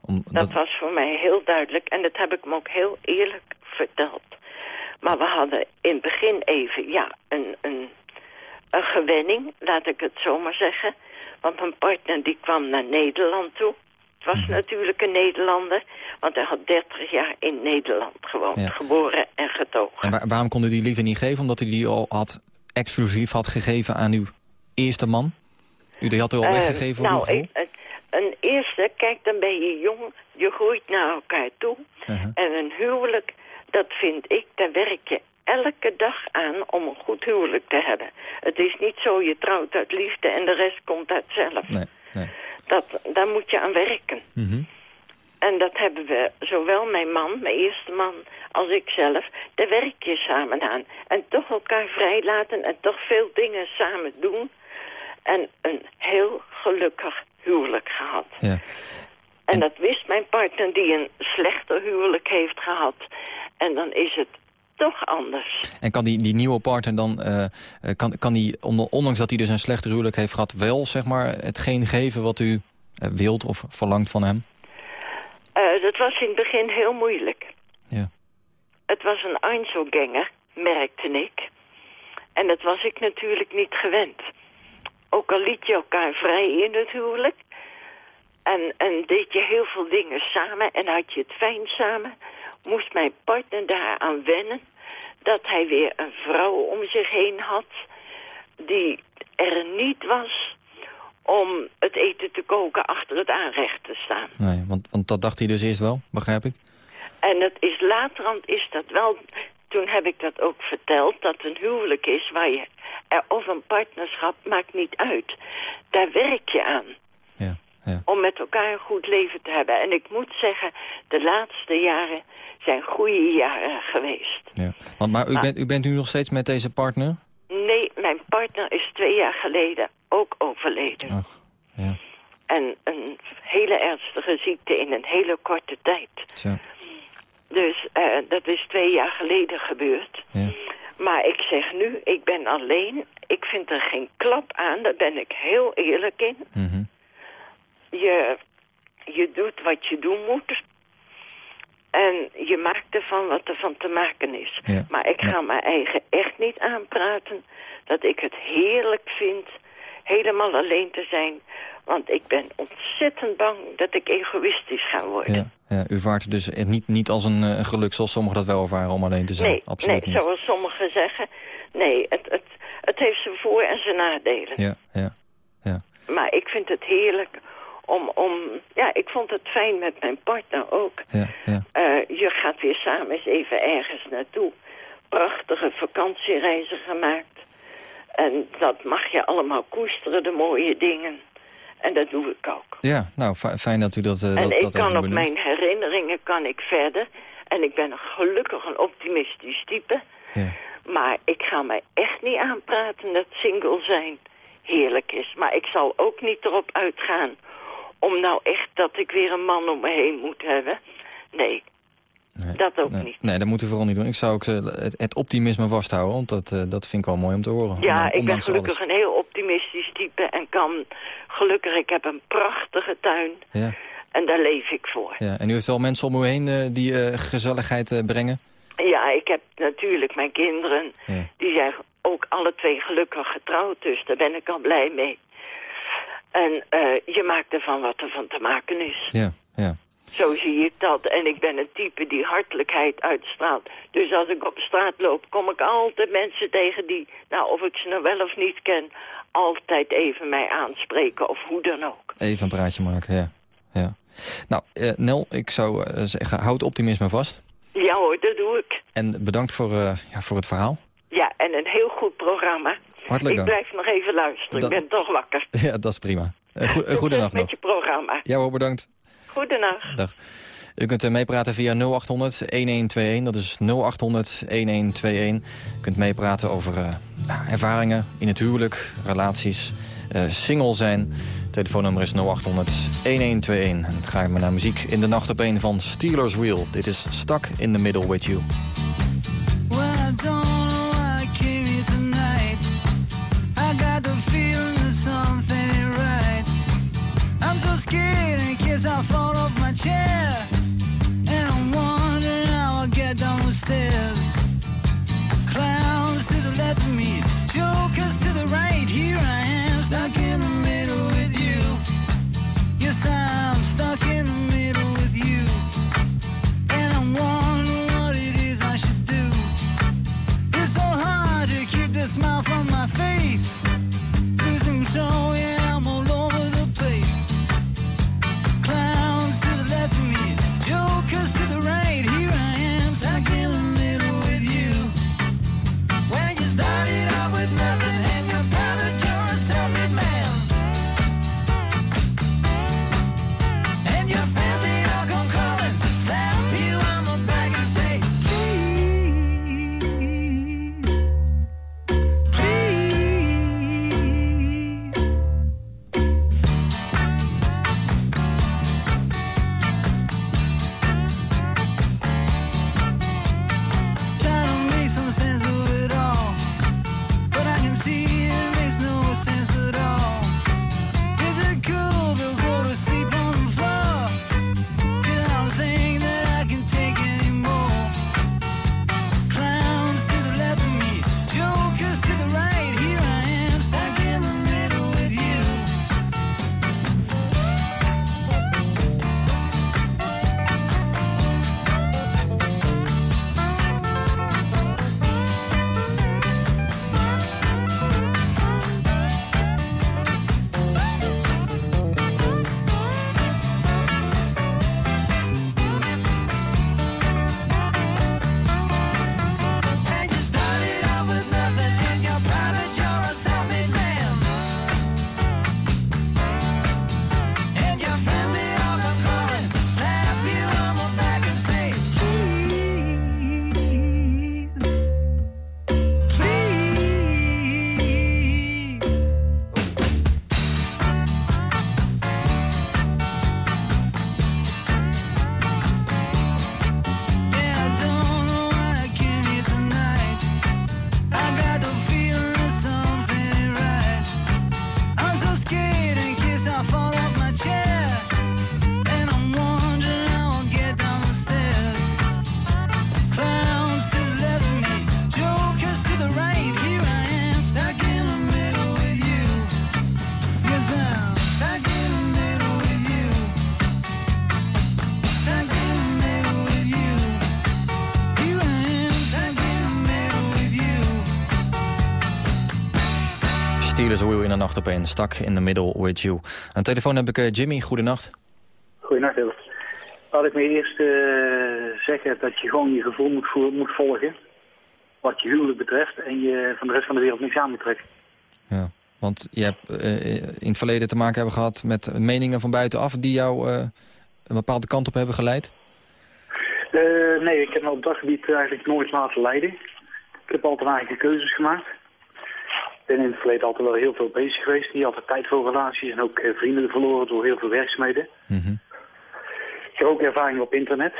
Om, Dat was voor mij heel duidelijk en dat heb ik hem ook heel eerlijk verteld. Maar we hadden in het begin even, ja, een, een, een gewenning, laat ik het zo maar zeggen. Want mijn partner die kwam naar Nederland toe. Het was natuurlijk een Nederlander, want hij had 30 jaar in Nederland gewoond. Ja. Geboren en getogen. En waar- waarom kon u die liefde niet geven? Omdat u die al had exclusief had gegeven aan uw eerste man? U die had u al Eh, weggegeven voor nou, ik- een- een eerste, kijk, dan ben je jong, je groeit naar elkaar toe. Uh-huh. En een huwelijk, dat vind ik, daar werk je elke dag aan om een goed huwelijk te hebben. Het is niet zo, je trouwt uit liefde en de rest komt uit zelf. Nee, nee. Dat, daar moet je aan werken. Mhm. En dat hebben we, zowel mijn man, mijn eerste man, als ik zelf, de werkjes samen aan. En toch elkaar vrijlaten en toch veel dingen samen doen. En een heel gelukkig huwelijk gehad. Ja. En dat wist mijn partner die een slechter huwelijk heeft gehad. En dan is het toch anders. En kan die, die nieuwe partner dan, eh, eh, kan, kan die, on- ondanks dat hij dus een slechter huwelijk heeft gehad... wel zeg maar, hetgeen geven wat u eh, wilt of verlangt van hem? Dat was in het begin heel moeilijk. Ja. Het was een Einzelganger, merkte ik. En dat was ik natuurlijk niet gewend. Ook al liet je elkaar vrij in het huwelijk. En, en deed je heel veel dingen samen en had je het fijn samen. Moest mijn partner daaraan wennen dat hij weer een vrouw om zich heen had. Die er niet was om het eten te koken achter het aanrecht te staan. Nee, want, want dat dacht hij dus eerst wel, begrijp ik? En het is laterhand is dat wel... Toen heb ik dat ook verteld, dat een huwelijk is waar je... Er, of een partnerschap, maakt niet uit. Daar werk je aan. Ja, ja. Om met elkaar een goed leven te hebben. En ik moet zeggen, de laatste jaren zijn goede jaren geweest. ja. Want, maar u bent, u bent nu nog steeds met deze partner? Nee, mijn partner is twee jaar geleden ook overleden. Ach, ja. En een hele ernstige ziekte in een hele korte tijd. Tja, Dus eh, dat is twee jaar geleden gebeurd. ja. Maar ik zeg nu, ik ben alleen. Ik vind er geen klap aan, daar ben ik heel eerlijk in. Mhm. Je, je doet wat je doen moet. En je maakt ervan wat er van te maken is. Ja. Maar ik ga mijn eigen echt niet aanpraten dat ik het heerlijk vind helemaal alleen te zijn. Want ik ben ontzettend bang dat ik egoïstisch ga worden. Ja, ja. U vaart dus niet, niet als een eh, geluk zoals sommigen dat wel ervaren om alleen te zijn. Nee, Absoluut nee niet. zoals sommigen zeggen. Nee, het, het, het heeft zijn voor- en zijn nadelen. Ja, ja, ja. Maar ik vind het heerlijk om, om... Ja, ik vond het fijn met mijn partner ook. ja, ja. Eh, je gaat weer samen eens even ergens naartoe. Prachtige vakantiereizen gemaakt. En dat mag je allemaal koesteren, de mooie dingen. En dat doe ik ook. Ja, nou, fi- fijn dat u dat, eh, en dat, ik dat kan even op benoemt. mijn herinneringen kan ik verder. En ik ben een gelukkig een optimistisch type. Ja. Maar ik ga mij echt niet aanpraten dat single zijn heerlijk is. Maar ik zal ook niet erop uitgaan om nou echt dat ik weer een man om me heen moet hebben. Nee, Nee, dat ook nee, niet. Nee, dat moet u vooral niet doen. Ik zou ook eh, het, het optimisme vasthouden, want dat, eh, dat vind ik wel mooi om te horen. Ja, ik ben gelukkig alles. een heel optimistisch type en kan gelukkig, ik heb een prachtige tuin Ja, en daar leef ik voor. ja. En u heeft wel mensen om u heen eh, die gezelligheid brengen? Ja, ik heb natuurlijk mijn kinderen, Ja. die zijn ook alle twee gelukkig getrouwd, dus daar ben ik al blij mee. En eh, je maakt ervan wat er van te maken is. Ja, ja. Zo zie ik dat. En ik ben een type die hartelijkheid uitstraalt. Dus als ik op straat loop, kom ik altijd mensen tegen die, nou of ik ze nou wel of niet ken, altijd even mij aanspreken of hoe dan ook. Even een praatje maken, ja. ja. Nou, eh, Nel, ik zou eh, zeggen, houd optimisme vast. Ja hoor, dat doe ik. En bedankt voor, ja, voor het verhaal. Ja, en een heel goed programma. Hartelijk ik dank. blijf nog even luisteren. Ik ben toch wakker. Ja, dat is prima. Uh, go Succes goedenacht met je programma. Ja hoor, bedankt. Goedenacht. Dag. U kunt eh, meepraten via 0800 1121. Dat is 0800 1121. U kunt meepraten over eh, ervaringen in het huwelijk, relaties, eh, single zijn. Telefoonnummer is 0800 1121. En dan ga ik maar naar muziek in de nacht op een van Steelers Wheel. Dit is Stuck in the Middle with You. Smile from my face. Losing control, nacht op. Stak in the middle with you. Aan de telefoon heb ik eh, Jimmy. Goedenacht. Goedenacht, Hilde. Laat ik me eerst eh, zeggen dat je gewoon je gevoel moet, moet volgen. Wat je huwelijk betreft. En je van de rest van de wereld niks aan moet trekken. Ja. Want je hebt eh, in het verleden te maken hebben gehad met meningen van buitenaf... die jou eh, een bepaalde kant op hebben geleid? Nee, ik heb me op dat gebied eigenlijk nooit laten leiden. Ik heb altijd eigen keuzes gemaakt. Ik ben in het verleden altijd wel heel veel bezig geweest. Niet altijd tijd voor relaties en ook eh, vrienden verloren door heel veel werkzaamheden. Mhm. Ik heb ook ervaringen op internet.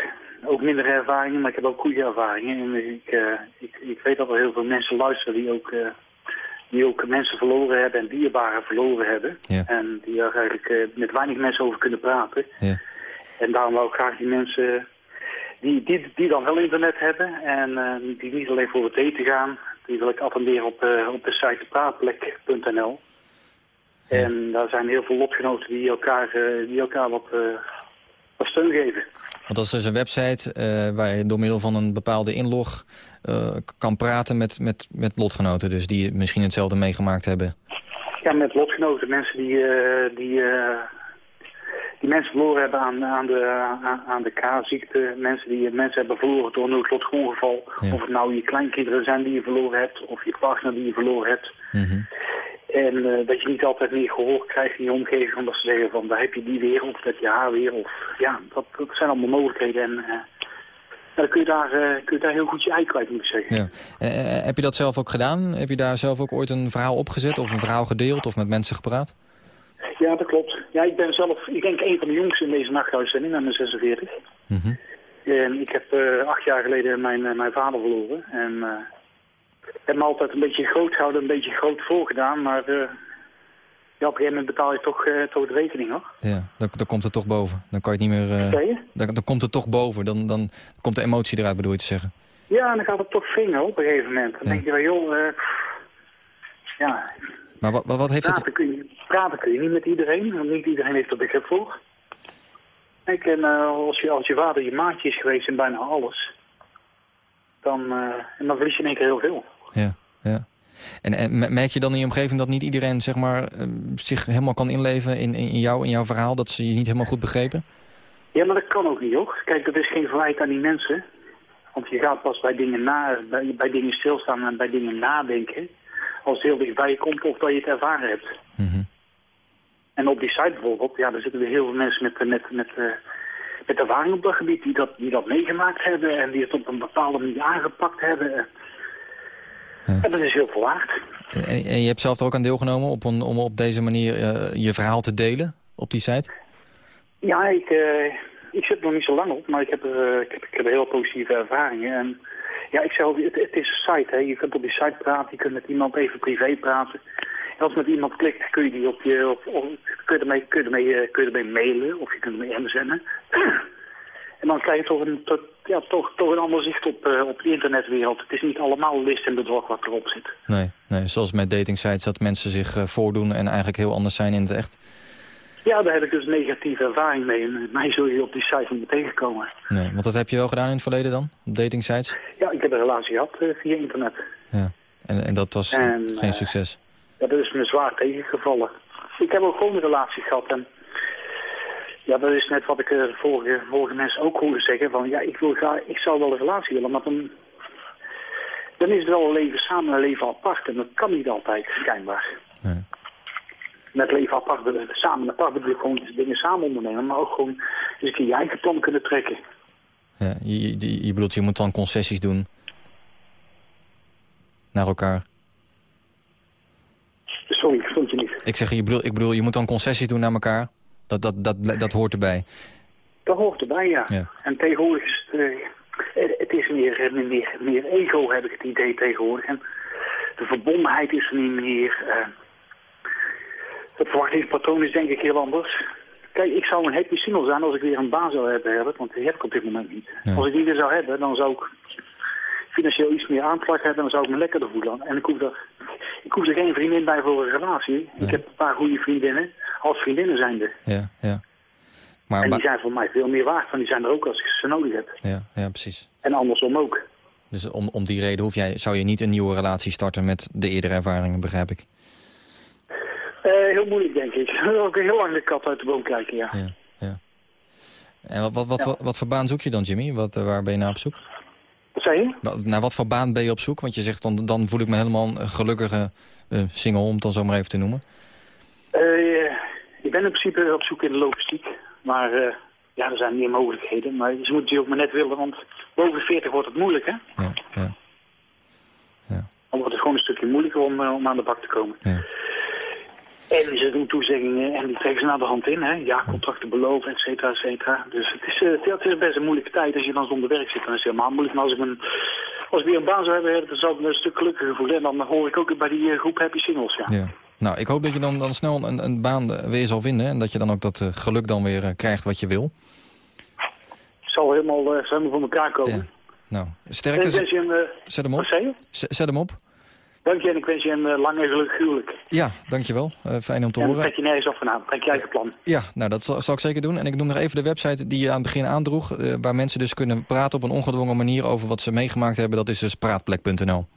Ook minder ervaringen, maar ik heb ook goede ervaringen. En ik, eh, ik, ik weet dat er heel veel mensen luisteren die ook, eh, die ook mensen verloren hebben en dierbaren verloren hebben. Ja. En die daar eigenlijk met weinig mensen over kunnen praten. Ja. En daarom wou ik graag die mensen die, die, die dan wel internet hebben en die niet alleen voor het eten gaan, die wil ik attenderen op, eh, op de site praatplek.nl. En daar zijn heel veel lotgenoten die elkaar, eh, die elkaar wat, eh, wat steun geven. Want dat is dus een website waar je door middel van een bepaalde inlog... kan praten met, met, met lotgenoten dus die misschien hetzelfde meegemaakt hebben. Ja, met lotgenoten, mensen die, die, die mensen verloren hebben aan, aan de, aan, aan de K-ziekte. Mensen die mensen hebben verloren door een. Ja. Of het nou je kleinkinderen zijn die je verloren hebt, of je partner die je verloren hebt. Mhm. En eh, dat je niet altijd meer gehoor krijgt in je omgeving, omdat ze zeggen van daar heb je die weer, of dat je haar weer. Of, ja, dat, dat zijn allemaal mogelijkheden. En eh, dan kun je, daar, eh, kun je daar heel goed je ei kwijt, moet ik zeggen. Ja. Heb je dat zelf ook gedaan? Heb je daar zelf ook ooit een verhaal opgezet of een verhaal gedeeld of met mensen gepraat? Ja, dat klopt. Ja, ik ben zelf, ik denk een van de jongsten in deze nachtuitzending, met mijn 46. Mhm. En ik heb eh, acht jaar geleden mijn, eh, mijn vader verloren. En ik heb me altijd een beetje groot gehouden, een beetje groot voorgedaan. Maar ja, op een gegeven moment betaal je toch, toch de rekening, hoor. Ja, dan, dan komt het toch boven. Dan kan je het niet meer... dan, dan komt het toch boven. Dan, dan komt de emotie eruit, bedoel je te zeggen. Ja, en dan gaat het toch vingen op een gegeven moment. Dan Ja. denk je wel, joh, ja, Maar wat, wat, wat heeft het... praten kun, je, niet met iedereen. Want niet iedereen heeft er begrip voor. Kijk, en eh, als, je, als je vader je maatje is geweest in bijna alles, dan, eh, en dan verlies je in één keer heel veel. Ja, ja. En, en me- merk je dan in je omgeving dat niet iedereen zeg maar, eh, zich helemaal kan inleven in, in, jou, in jouw verhaal? Dat ze je niet helemaal goed begrepen? Ja, maar dat kan ook niet, hoor. Kijk, dat is geen verwijt aan die mensen. Want je gaat pas bij dingen, na, bij, bij dingen stilstaan en bij dingen nadenken... als het heel dichtbij je komt of dat je het ervaren hebt. Mhm. En op die site bijvoorbeeld, ja, daar zitten weer heel veel mensen met, met, met, eh, met ervaring op dat gebied... Die dat, die dat meegemaakt hebben en die het op een bepaalde manier aangepakt hebben. En dat is heel veel waard. En, en je hebt zelf er ook aan deelgenomen op een, om op deze manier eh, je verhaal te delen op die site? Ja, ik, eh, ik zit er nog niet zo lang op, maar ik heb er, eh, ik heb, ik heb heel positieve ervaringen. En ja, ik zeg, het, het is een site, hè. Je kunt op die site praten, je kunt met iemand even privé praten. Als met iemand klikt, kun je die op je, op, op- kun je ermee, kun je ermee, eh, kun je ermee mailen of je kunt ermee inzenden. en dan krijg je toch een, tot, ja, toch, toch een ander zicht op, eh, op de internetwereld. Het is niet allemaal list en bedrog wat erop zit. Nee, nee, zoals met datingsites dat mensen zich eh, voordoen en eigenlijk heel anders zijn in het echt. Ja, daar heb ik dus negatieve ervaring mee. En mij zul je op die site niet tegenkomen. Nee, want dat heb je wel gedaan in het verleden dan, op datingsites? Ja, ik heb een relatie gehad eh, via internet. Ja. En, en dat was En, geen succes? Ja, dat is me zwaar tegengevallen. Ik heb ook gewoon een relatie gehad en ja, dat is net wat ik eh, vorige, vorige mensen ook hoorde zeggen. Van ja, ik, wil graag, ik zou wel een relatie willen, maar dan, dan is het wel een leven samen en een leven apart. En dat kan niet altijd, schijnbaar. Nee. Met leven apart, bedoel- samen en apart bedoel ik gewoon dingen samen ondernemen. Maar ook gewoon eens een keer je eigen plan kunnen trekken. Ja, je, je, je bedoelt, je moet dan concessies doen naar elkaar. Sorry, ik stond je niet. Ik zeg, je bedoel, ik bedoel, je moet dan concessies doen naar elkaar. Dat, dat, dat, dat hoort erbij. Dat hoort erbij, ja. Ja. En tegenwoordig is het, eh, het- is meer, eh, meer, meer ego, heb ik het idee tegenwoordig. En de verbondenheid is er niet meer. eh, het verwachtingspatroon is denk ik heel anders. Kijk, ik zou een happy single zijn als ik weer een baan zou hebben, Herbert, want die heb ik op dit moment niet. Ja. Als ik die weer zou hebben, dan zou ik financieel iets meer aanslag hebben en dan zou ik me lekkerder voelen. En ik hoef er, ik hoef er geen vriendin bij voor een relatie. Ik heb een paar goede vriendinnen, als vriendinnen zijnde. Ja, ja. Maar, en die zijn voor mij veel meer waard, want die zijn er ook als ik ze nodig heb. ja, ja, precies. En andersom ook. Dus om, om die reden hoef jij, zou je niet een nieuwe relatie starten met de eerdere ervaringen, begrijp ik. heel moeilijk, denk ik. Ook heel lang de kat uit de boom kijken, ja. Ja, ja. En wat, wat, wat, wat, wat voor baan zoek je dan, Jimmy? Wat, eh, waar ben je naar op zoek? Je? Wa- Naar wat voor baan ben je op zoek? Want je zegt, dan, dan voel ik me helemaal een gelukkige eh, single, om het dan zo maar even te noemen. Eh, ik ben in principe op zoek in de logistiek. Maar eh, ja, er zijn meer mogelijkheden. Maar ze moeten die ook maar net willen, want boven de 40 wordt het moeilijk, hè? Ja, ja, Dan wordt het gewoon een stukje moeilijker om, om aan de bak te komen. ja. En ze doen toezeggingen en die trekken ze naar de hand in, hè? Ja, contracten beloven, et cetera, et cetera. Dus het is, eh, het is best een moeilijke tijd. Als je dan zonder werk zit, dan is het helemaal moeilijk. Maar als ik, een, als ik weer een baan zou hebben, dan zou ik me een stuk gelukkiger voelen. En dan hoor ik ook bij die eh, groep Happy Singles, ja. ja. Nou, ik hoop dat je dan, dan snel een, een baan weer zal vinden. En dat je dan ook dat eh, geluk dan weer krijgt wat je wil. Het zal helemaal, helemaal voor elkaar komen. Ja. Nou, sterkte. Zet hem op. Zet hem op. Dank je en ik wens je een eh, lang en gelukkig huwelijk. Ja, dankjewel. Eh fijn om te En horen. trek je nergens af vandaan. Trek je eigen plan. Ja, nou dat zal, zal ik zeker doen. En ik noem nog even de website die je aan het begin aandroeg... eh, waar mensen dus kunnen praten op een ongedwongen manier... over wat ze meegemaakt hebben. Dat is dus praatplek.nl.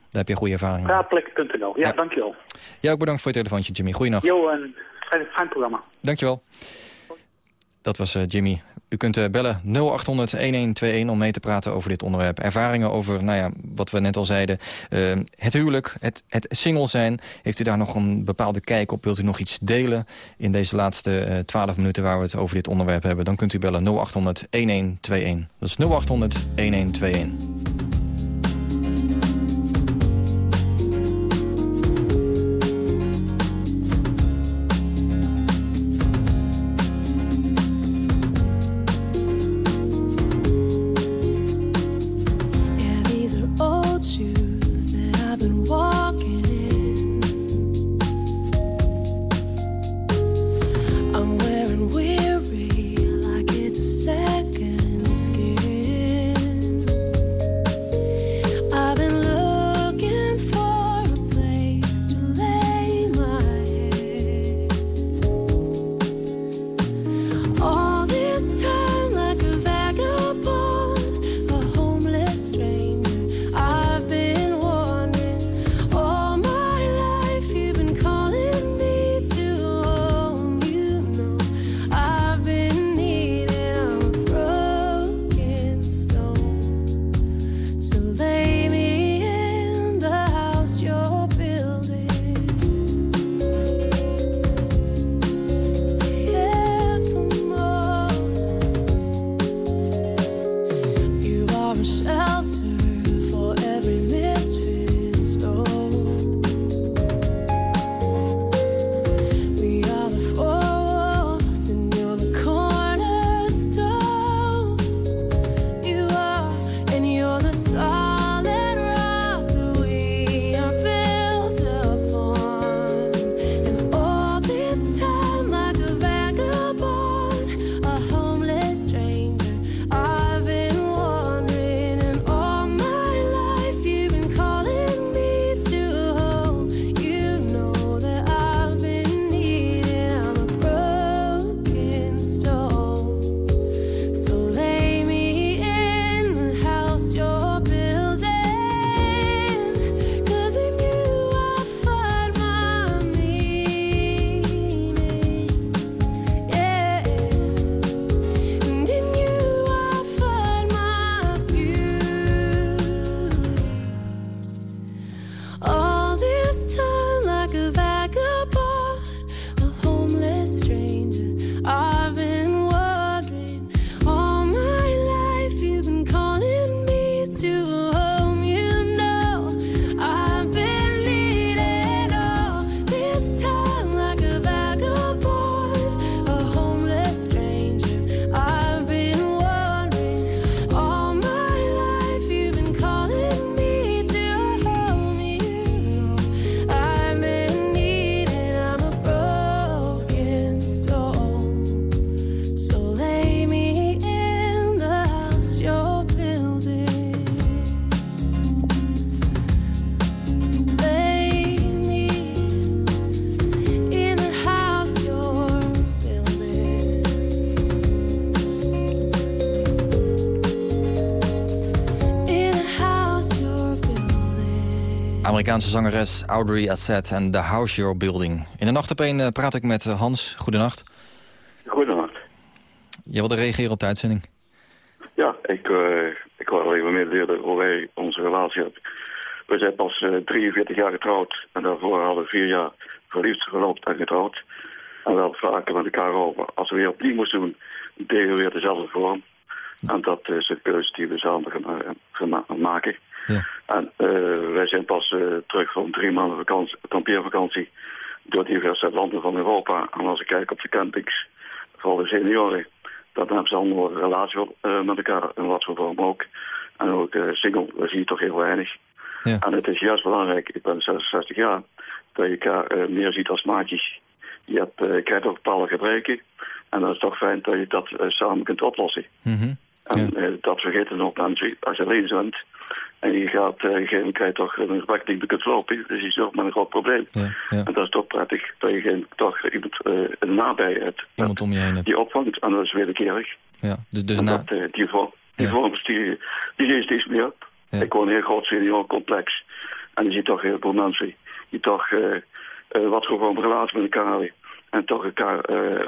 Daar heb je goede ervaring. Praatplek.nl. Ja, Ja. dankjewel. Jij ook bedankt voor je telefoontje, Jimmy. Goeienacht. Jo, en fijn, programma. Dankjewel. Dat was Jimmy. U kunt eh, bellen 0800-1121 om mee te praten over dit onderwerp. Ervaringen over, nou ja, wat we net al zeiden. eh, het huwelijk, het, het single zijn. Heeft u daar nog een bepaalde kijk op? Wilt u nog iets delen in deze laatste eh, 12 minuten... waar we het over dit onderwerp hebben? Dan kunt u bellen 0800-1121. Dat is 0800-1121. Amerikaanse zangeres Audrey Asset en The House You're Building. In de nacht op één eh, praat ik met eh, Hans. Goedenacht. Goedenacht. Je wilde reageren op de uitzending? Ja, ik, eh ik wou even meedelen hoe wij onze relatie hebben. We zijn pas eh, 43 jaar getrouwd en daarvoor hadden we vier jaar verliefd, geloofd en getrouwd. En wel vaker met elkaar over. Als we weer opnieuw moesten doen, deden we weer dezelfde vorm. En dat is een keuze die we samen gaan, gaan ma- maken. Ja. En eh, wij zijn pas eh, terug van drie maanden vakantie, kampeervakantie door diverse landen van Europa. En als ik kijk op de campings, vooral de senioren, dan hebben ze allemaal een relatie eh, met elkaar, en wat voor vorm ook. En ook single, we zien toch heel weinig. Ja. En het is juist belangrijk, ik ben 66 jaar, dat je elkaar meer ziet als maatjes. Je hebt, eh, krijgt ook bepaalde gebreken. En dan is het toch fijn dat je dat samen kunt oplossen. Mhm. En eh, dat vergeten ook mensen als je alleen bent. En je gaat, op een gegeven moment toch een gesprek die je kunt lopen. Dus je zit met een groot probleem. Ja, ja. En dat is toch prettig dat je toch iemand een nabij hebt. Iemand om je heen hebt. Die opvangt. En dat is wederkerig. Ja. Dus, dus En na, dat, eh, die vorm, die vorms, die, die je steeds meer. Ja. Ik woon een heel groot seniorencomplex. En je ziet toch heel veel mensen die toch eh, eh, wat vorm relatie met elkaar hebben. En toch elkaar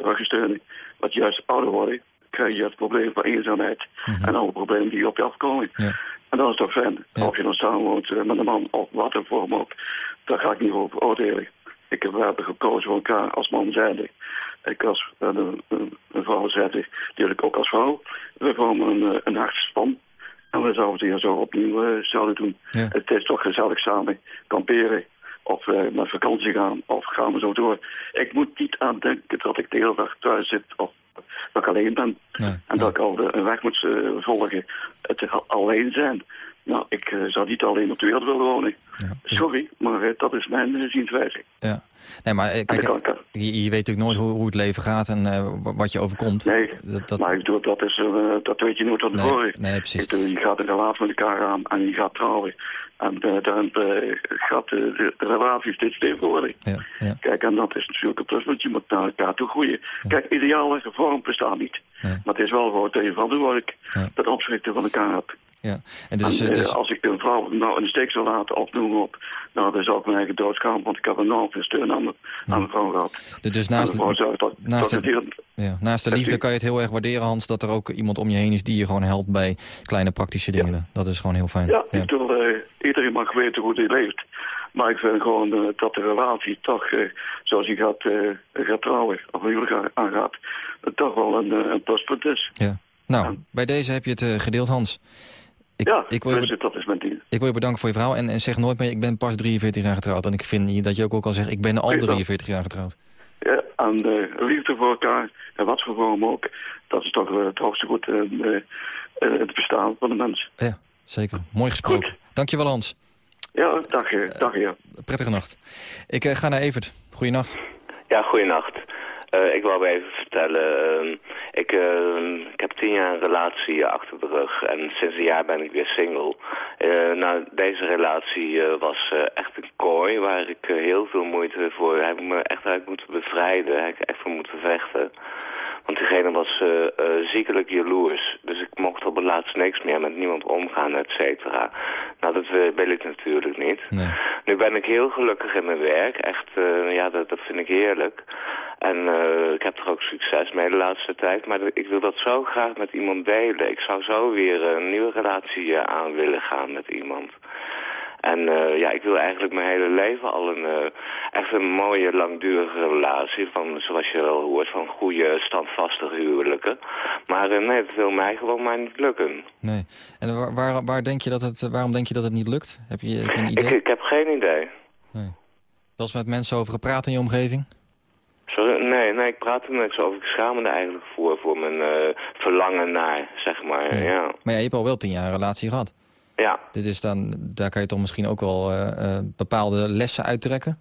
ruggen steunen. Want juist ouder worden, krijg je het probleem van eenzaamheid. En alle problemen die op je afkomen. Mhm. Ja. En dat is toch fijn. Ja. Of je dan samen woont eh, met een man of wat een vorm ook. Daar ga ik niet over oordelen. Ik heb, hebben gekozen voor elkaar als man zijnde. Ik als eh, een, een, een vrouw zijnde, ik ook als vrouw. We vormen een, eh, een hartspan. En we zouden het hier zo opnieuw eh, zouden doen. Ja. Het is toch gezellig samen kamperen. Of eh, met vakantie gaan. Of gaan we zo door. Ik moet niet aan denken dat ik de hele dag thuis zit. Of dat ik alleen ben. Nee, En dat ik al de, weg moet eh, volgen. Het al- alleen zijn. Nou, ik eh, zou niet alleen op de wereld willen wonen. Ja. Sorry, maar eh, dat is mijn uh, zienswijze. Ja. Nee, maar eh, kijk, je, je weet natuurlijk nooit hoe, hoe het leven gaat en eh, wa- wat je overkomt. Nee, Dat, dat, maar ik bedoel, dat, is, eh, dat weet je nooit van tevoren. nee, nee, precies. Ik bedoel, Je gaat een relatie met elkaar aan en je gaat trouwen. En eh, dan eh, gaat de, de, relatie steeds steviger worden. Ja, ja, Kijk, en dat is natuurlijk een pluspunt. Je moet naar elkaar toe groeien. Kijk, ideale vorm bestaat niet. Maar het is wel gewoon dat je verantwoordelijk Ja. dat opschriften van elkaar hebt. Ja. En dus, en, eh, eh, dus, als ik een vrouw nou in de steek zou laten of noem op, nou, dan zou ik mijn eigen doodskamer, want ik heb enorm veel steun aan, me, aan mijn vrouw gehad. dus En naast, de de, dat, naast de- ja, naast de liefde kan je het heel erg waarderen, Hans... dat er ook iemand om je heen is die je gewoon helpt bij kleine praktische dingen. Dat is gewoon heel fijn. Ja, ik bedoel, eh, iedereen mag weten hoe hij leeft. Maar ik vind gewoon dat de relatie toch, zoals hij gaat, gaat trouwen, of een huwelijk aangaat, toch wel een, een pluspunt is. Ja. Nou, bij deze heb je het gedeeld, Hans. Ik, ja, ik, wil je, dus be- dat is mijn ding. ik wil je bedanken voor je verhaal. En, en zeg nooit meer, ik ben pas 43 jaar getrouwd. En ik vind dat je ook, ook al zegt, ik ben al Weet je wel. 43 jaar getrouwd. Ja, en eh, liefde voor elkaar, en wat voor vorm ook, dat is toch eh, het hoogste goed in eh, eh, het bestaan van de mens. Ja, zeker. Mooi gesproken. Dankjewel, Hans. Ja, dag, dag ja. Prettige nacht. Ik eh, ga naar Evert. Goeienacht. Ja, goeienacht. Eh, ik wou even vertellen, ehm, ik, ehm, ik heb tien jaar een relatie achter de rug en sinds een jaar ben ik weer single. Eh, nou, deze relatie eh, was echt een kooi waar ik heel veel moeite voor heb ik me echt uit moeten bevrijden, heb ik echt voor moeten vechten. Want diegene was eh, ziekelijk jaloers. Dus ik mocht op het laatst niks meer met niemand omgaan, et cetera. Nou, dat eh, wil ik natuurlijk niet. Nee. Nu ben ik heel gelukkig in mijn werk. Echt, ja, dat, dat vind ik heerlijk. En ik heb er ook succes mee de laatste tijd. Maar ik wil dat zo graag met iemand delen. Ik zou zo weer een nieuwe relatie aan willen gaan met iemand. En eh, ja, ik wil eigenlijk mijn hele leven al een eh, echt een mooie langdurige relatie. Van, zoals je wel hoort, van goede standvastige huwelijken. Maar eh, nee, het wil mij gewoon maar niet lukken. Nee. En waar, waar, waar denk je dat het, waarom denk je dat het niet lukt? Heb je, heb je een Ik, idee? ik heb geen idee. Nee. Met mensen over gepraat in je omgeving? Sorry, nee, nee, ik praat er niks over. Ik schaam me er eigenlijk voor, voor mijn verlangen naar, zeg maar, Ja. ja. Maar ja, je hebt al wel tien jaar een relatie gehad. Ja, Dit is dan, daar kan je toch misschien ook wel eh, eh, bepaalde lessen uittrekken?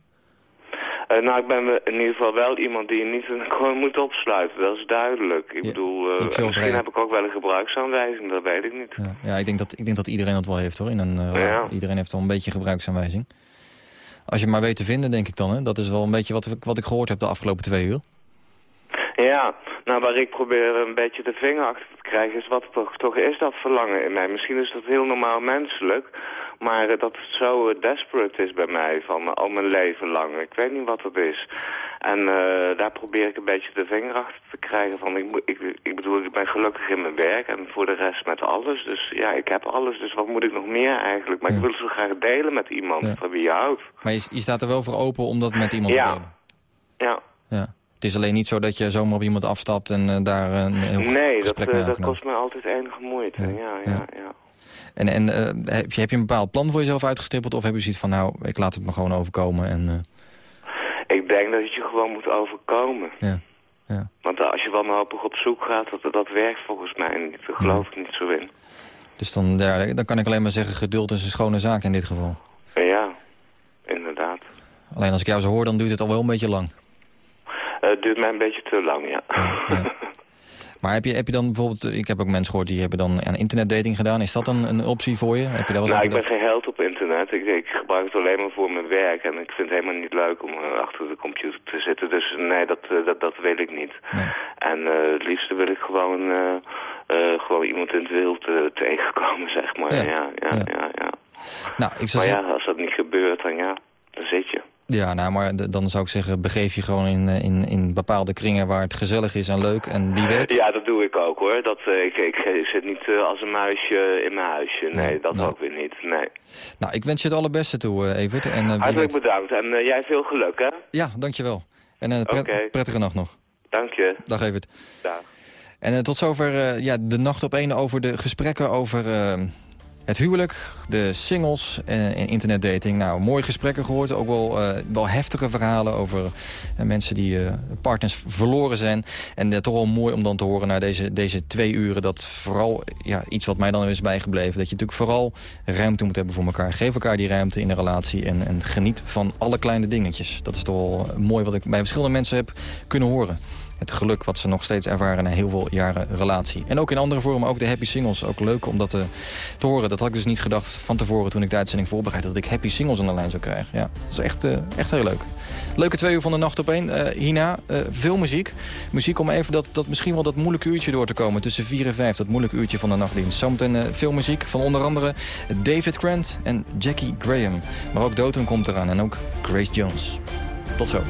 Eh, nou, ik ben in ieder geval wel iemand die je niet gewoon moet opsluiten. Dat is duidelijk. Ik Ja, bedoel, veel misschien vrij- heb ik ook wel een gebruiksaanwijzing, dat weet ik niet. Ja, ja ik, denk dat, ik denk dat iedereen dat wel heeft hoor. In een, Ja. Iedereen heeft wel een beetje gebruiksaanwijzing. Als je het maar weet te vinden, denk ik dan. Hè? Dat is wel een beetje wat, wat ik gehoord heb de afgelopen twee uur. Ja, nou waar ik probeer een beetje de vinger achter te krijgen is wat toch, toch is dat verlangen in mij. Misschien is dat heel normaal menselijk, maar eh, dat het zo eh, desperate is bij mij van eh, al mijn leven lang. Ik weet niet wat het is. En daar probeer ik een beetje de vinger achter te krijgen van, ik, ik, ik bedoel, ik ben gelukkig in mijn werk en voor de rest met alles. Dus ja, ik heb alles, dus wat moet ik nog meer eigenlijk? Maar ik wil het zo graag delen met iemand Ja. van wie je houdt. Maar je, je staat er wel voor open om dat met iemand te delen? Ja. Ja. Het is alleen niet zo dat je zomaar op iemand afstapt en eh, daar een heel Nee, dat, eh, dat kost me altijd enige moeite. Ja, ja, ja. En, en eh, heb, je, heb je een bepaald plan voor jezelf uitgestippeld? Of heb je zoiets van, nou, ik laat het me gewoon overkomen? En, Ik denk dat het je gewoon moet overkomen. Ja, ja. Want als je wanhopig op zoek gaat, dat, dat werkt volgens mij niet. Daar geloof ik niet zo in. dus dan, ja, dan kan ik alleen maar zeggen, geduld is een schone zaak in dit geval. Ja, inderdaad. Alleen als ik jou zo hoor, dan duurt het al wel een beetje lang. Eh, Het duurt mij een beetje te lang, ja. Maar heb je, heb je dan bijvoorbeeld, eh, ik heb ook mensen gehoord die hebben dan aan internetdating gedaan. Is dat dan een optie voor je? Heb je daar wat nou, ik ben geen held op internet. Ik, ik gebruik het alleen maar voor mijn werk. En ik vind het helemaal niet leuk om eh, achter de computer te zitten. Dus nee, dat, eh, dat, dat wil ik niet. En eh, het liefste wil ik gewoon, eh, eh, gewoon iemand in het wild eh, tegenkomen, zeg maar. Ja. Ja, ja, ja. ja, Nou, ik zou Maar ja, als dat niet gebeurt, dan ja, dan zit je. Ja, nou, maar dan zou ik zeggen, begeef je gewoon in, eh, in, in bepaalde kringen waar het gezellig is en leuk. En wie weet, Ja, dat doe ik ook hoor. Dat, eh, ik, ik, ik zit niet eh, als een muisje in mijn huisje. Nee, dat ook weer niet. Nee. nou, ik wens je het allerbeste toe, Evert. En, wie Hartelijk weet- bedankt. En eh, jij veel geluk, hè? Ja, dankjewel. En een pret- prettige nacht nog. Dank je. Dag Evert. Dag. En tot zover ja, de nacht op één over de gesprekken over het huwelijk, de singles eh, en internetdating. Nou, mooie gesprekken gehoord. Ook wel, eh, wel heftige verhalen over eh, mensen die eh, partners verloren zijn. En eh, toch wel mooi om dan te horen na deze, deze twee uren... dat vooral ja, iets wat mij dan is bijgebleven... dat je natuurlijk vooral ruimte moet hebben voor elkaar. Geef elkaar die ruimte in een relatie en, en geniet van alle kleine dingetjes. Dat is toch wel mooi wat ik bij verschillende mensen heb kunnen horen het geluk wat ze nog steeds ervaren na heel veel jaren relatie. En ook in andere vormen, ook de happy singles. Ook leuk om dat te, te horen. Dat had ik dus niet gedacht van tevoren toen ik de uitzending voorbereidde... dat ik happy singles aan de lijn zou krijgen. Ja, dat is echt, eh, echt heel leuk. Leuke twee uur van de nacht op één. Eh, hierna eh, veel muziek. Muziek om even dat, dat misschien wel dat moeilijke uurtje door te komen. Tussen 4 en 5, dat moeilijke uurtje van de nachtdienst. Zometeen eh, veel muziek van onder andere David Grant en Jackie Graham. Maar ook Doten komt eraan en ook Grace Jones. Tot zo.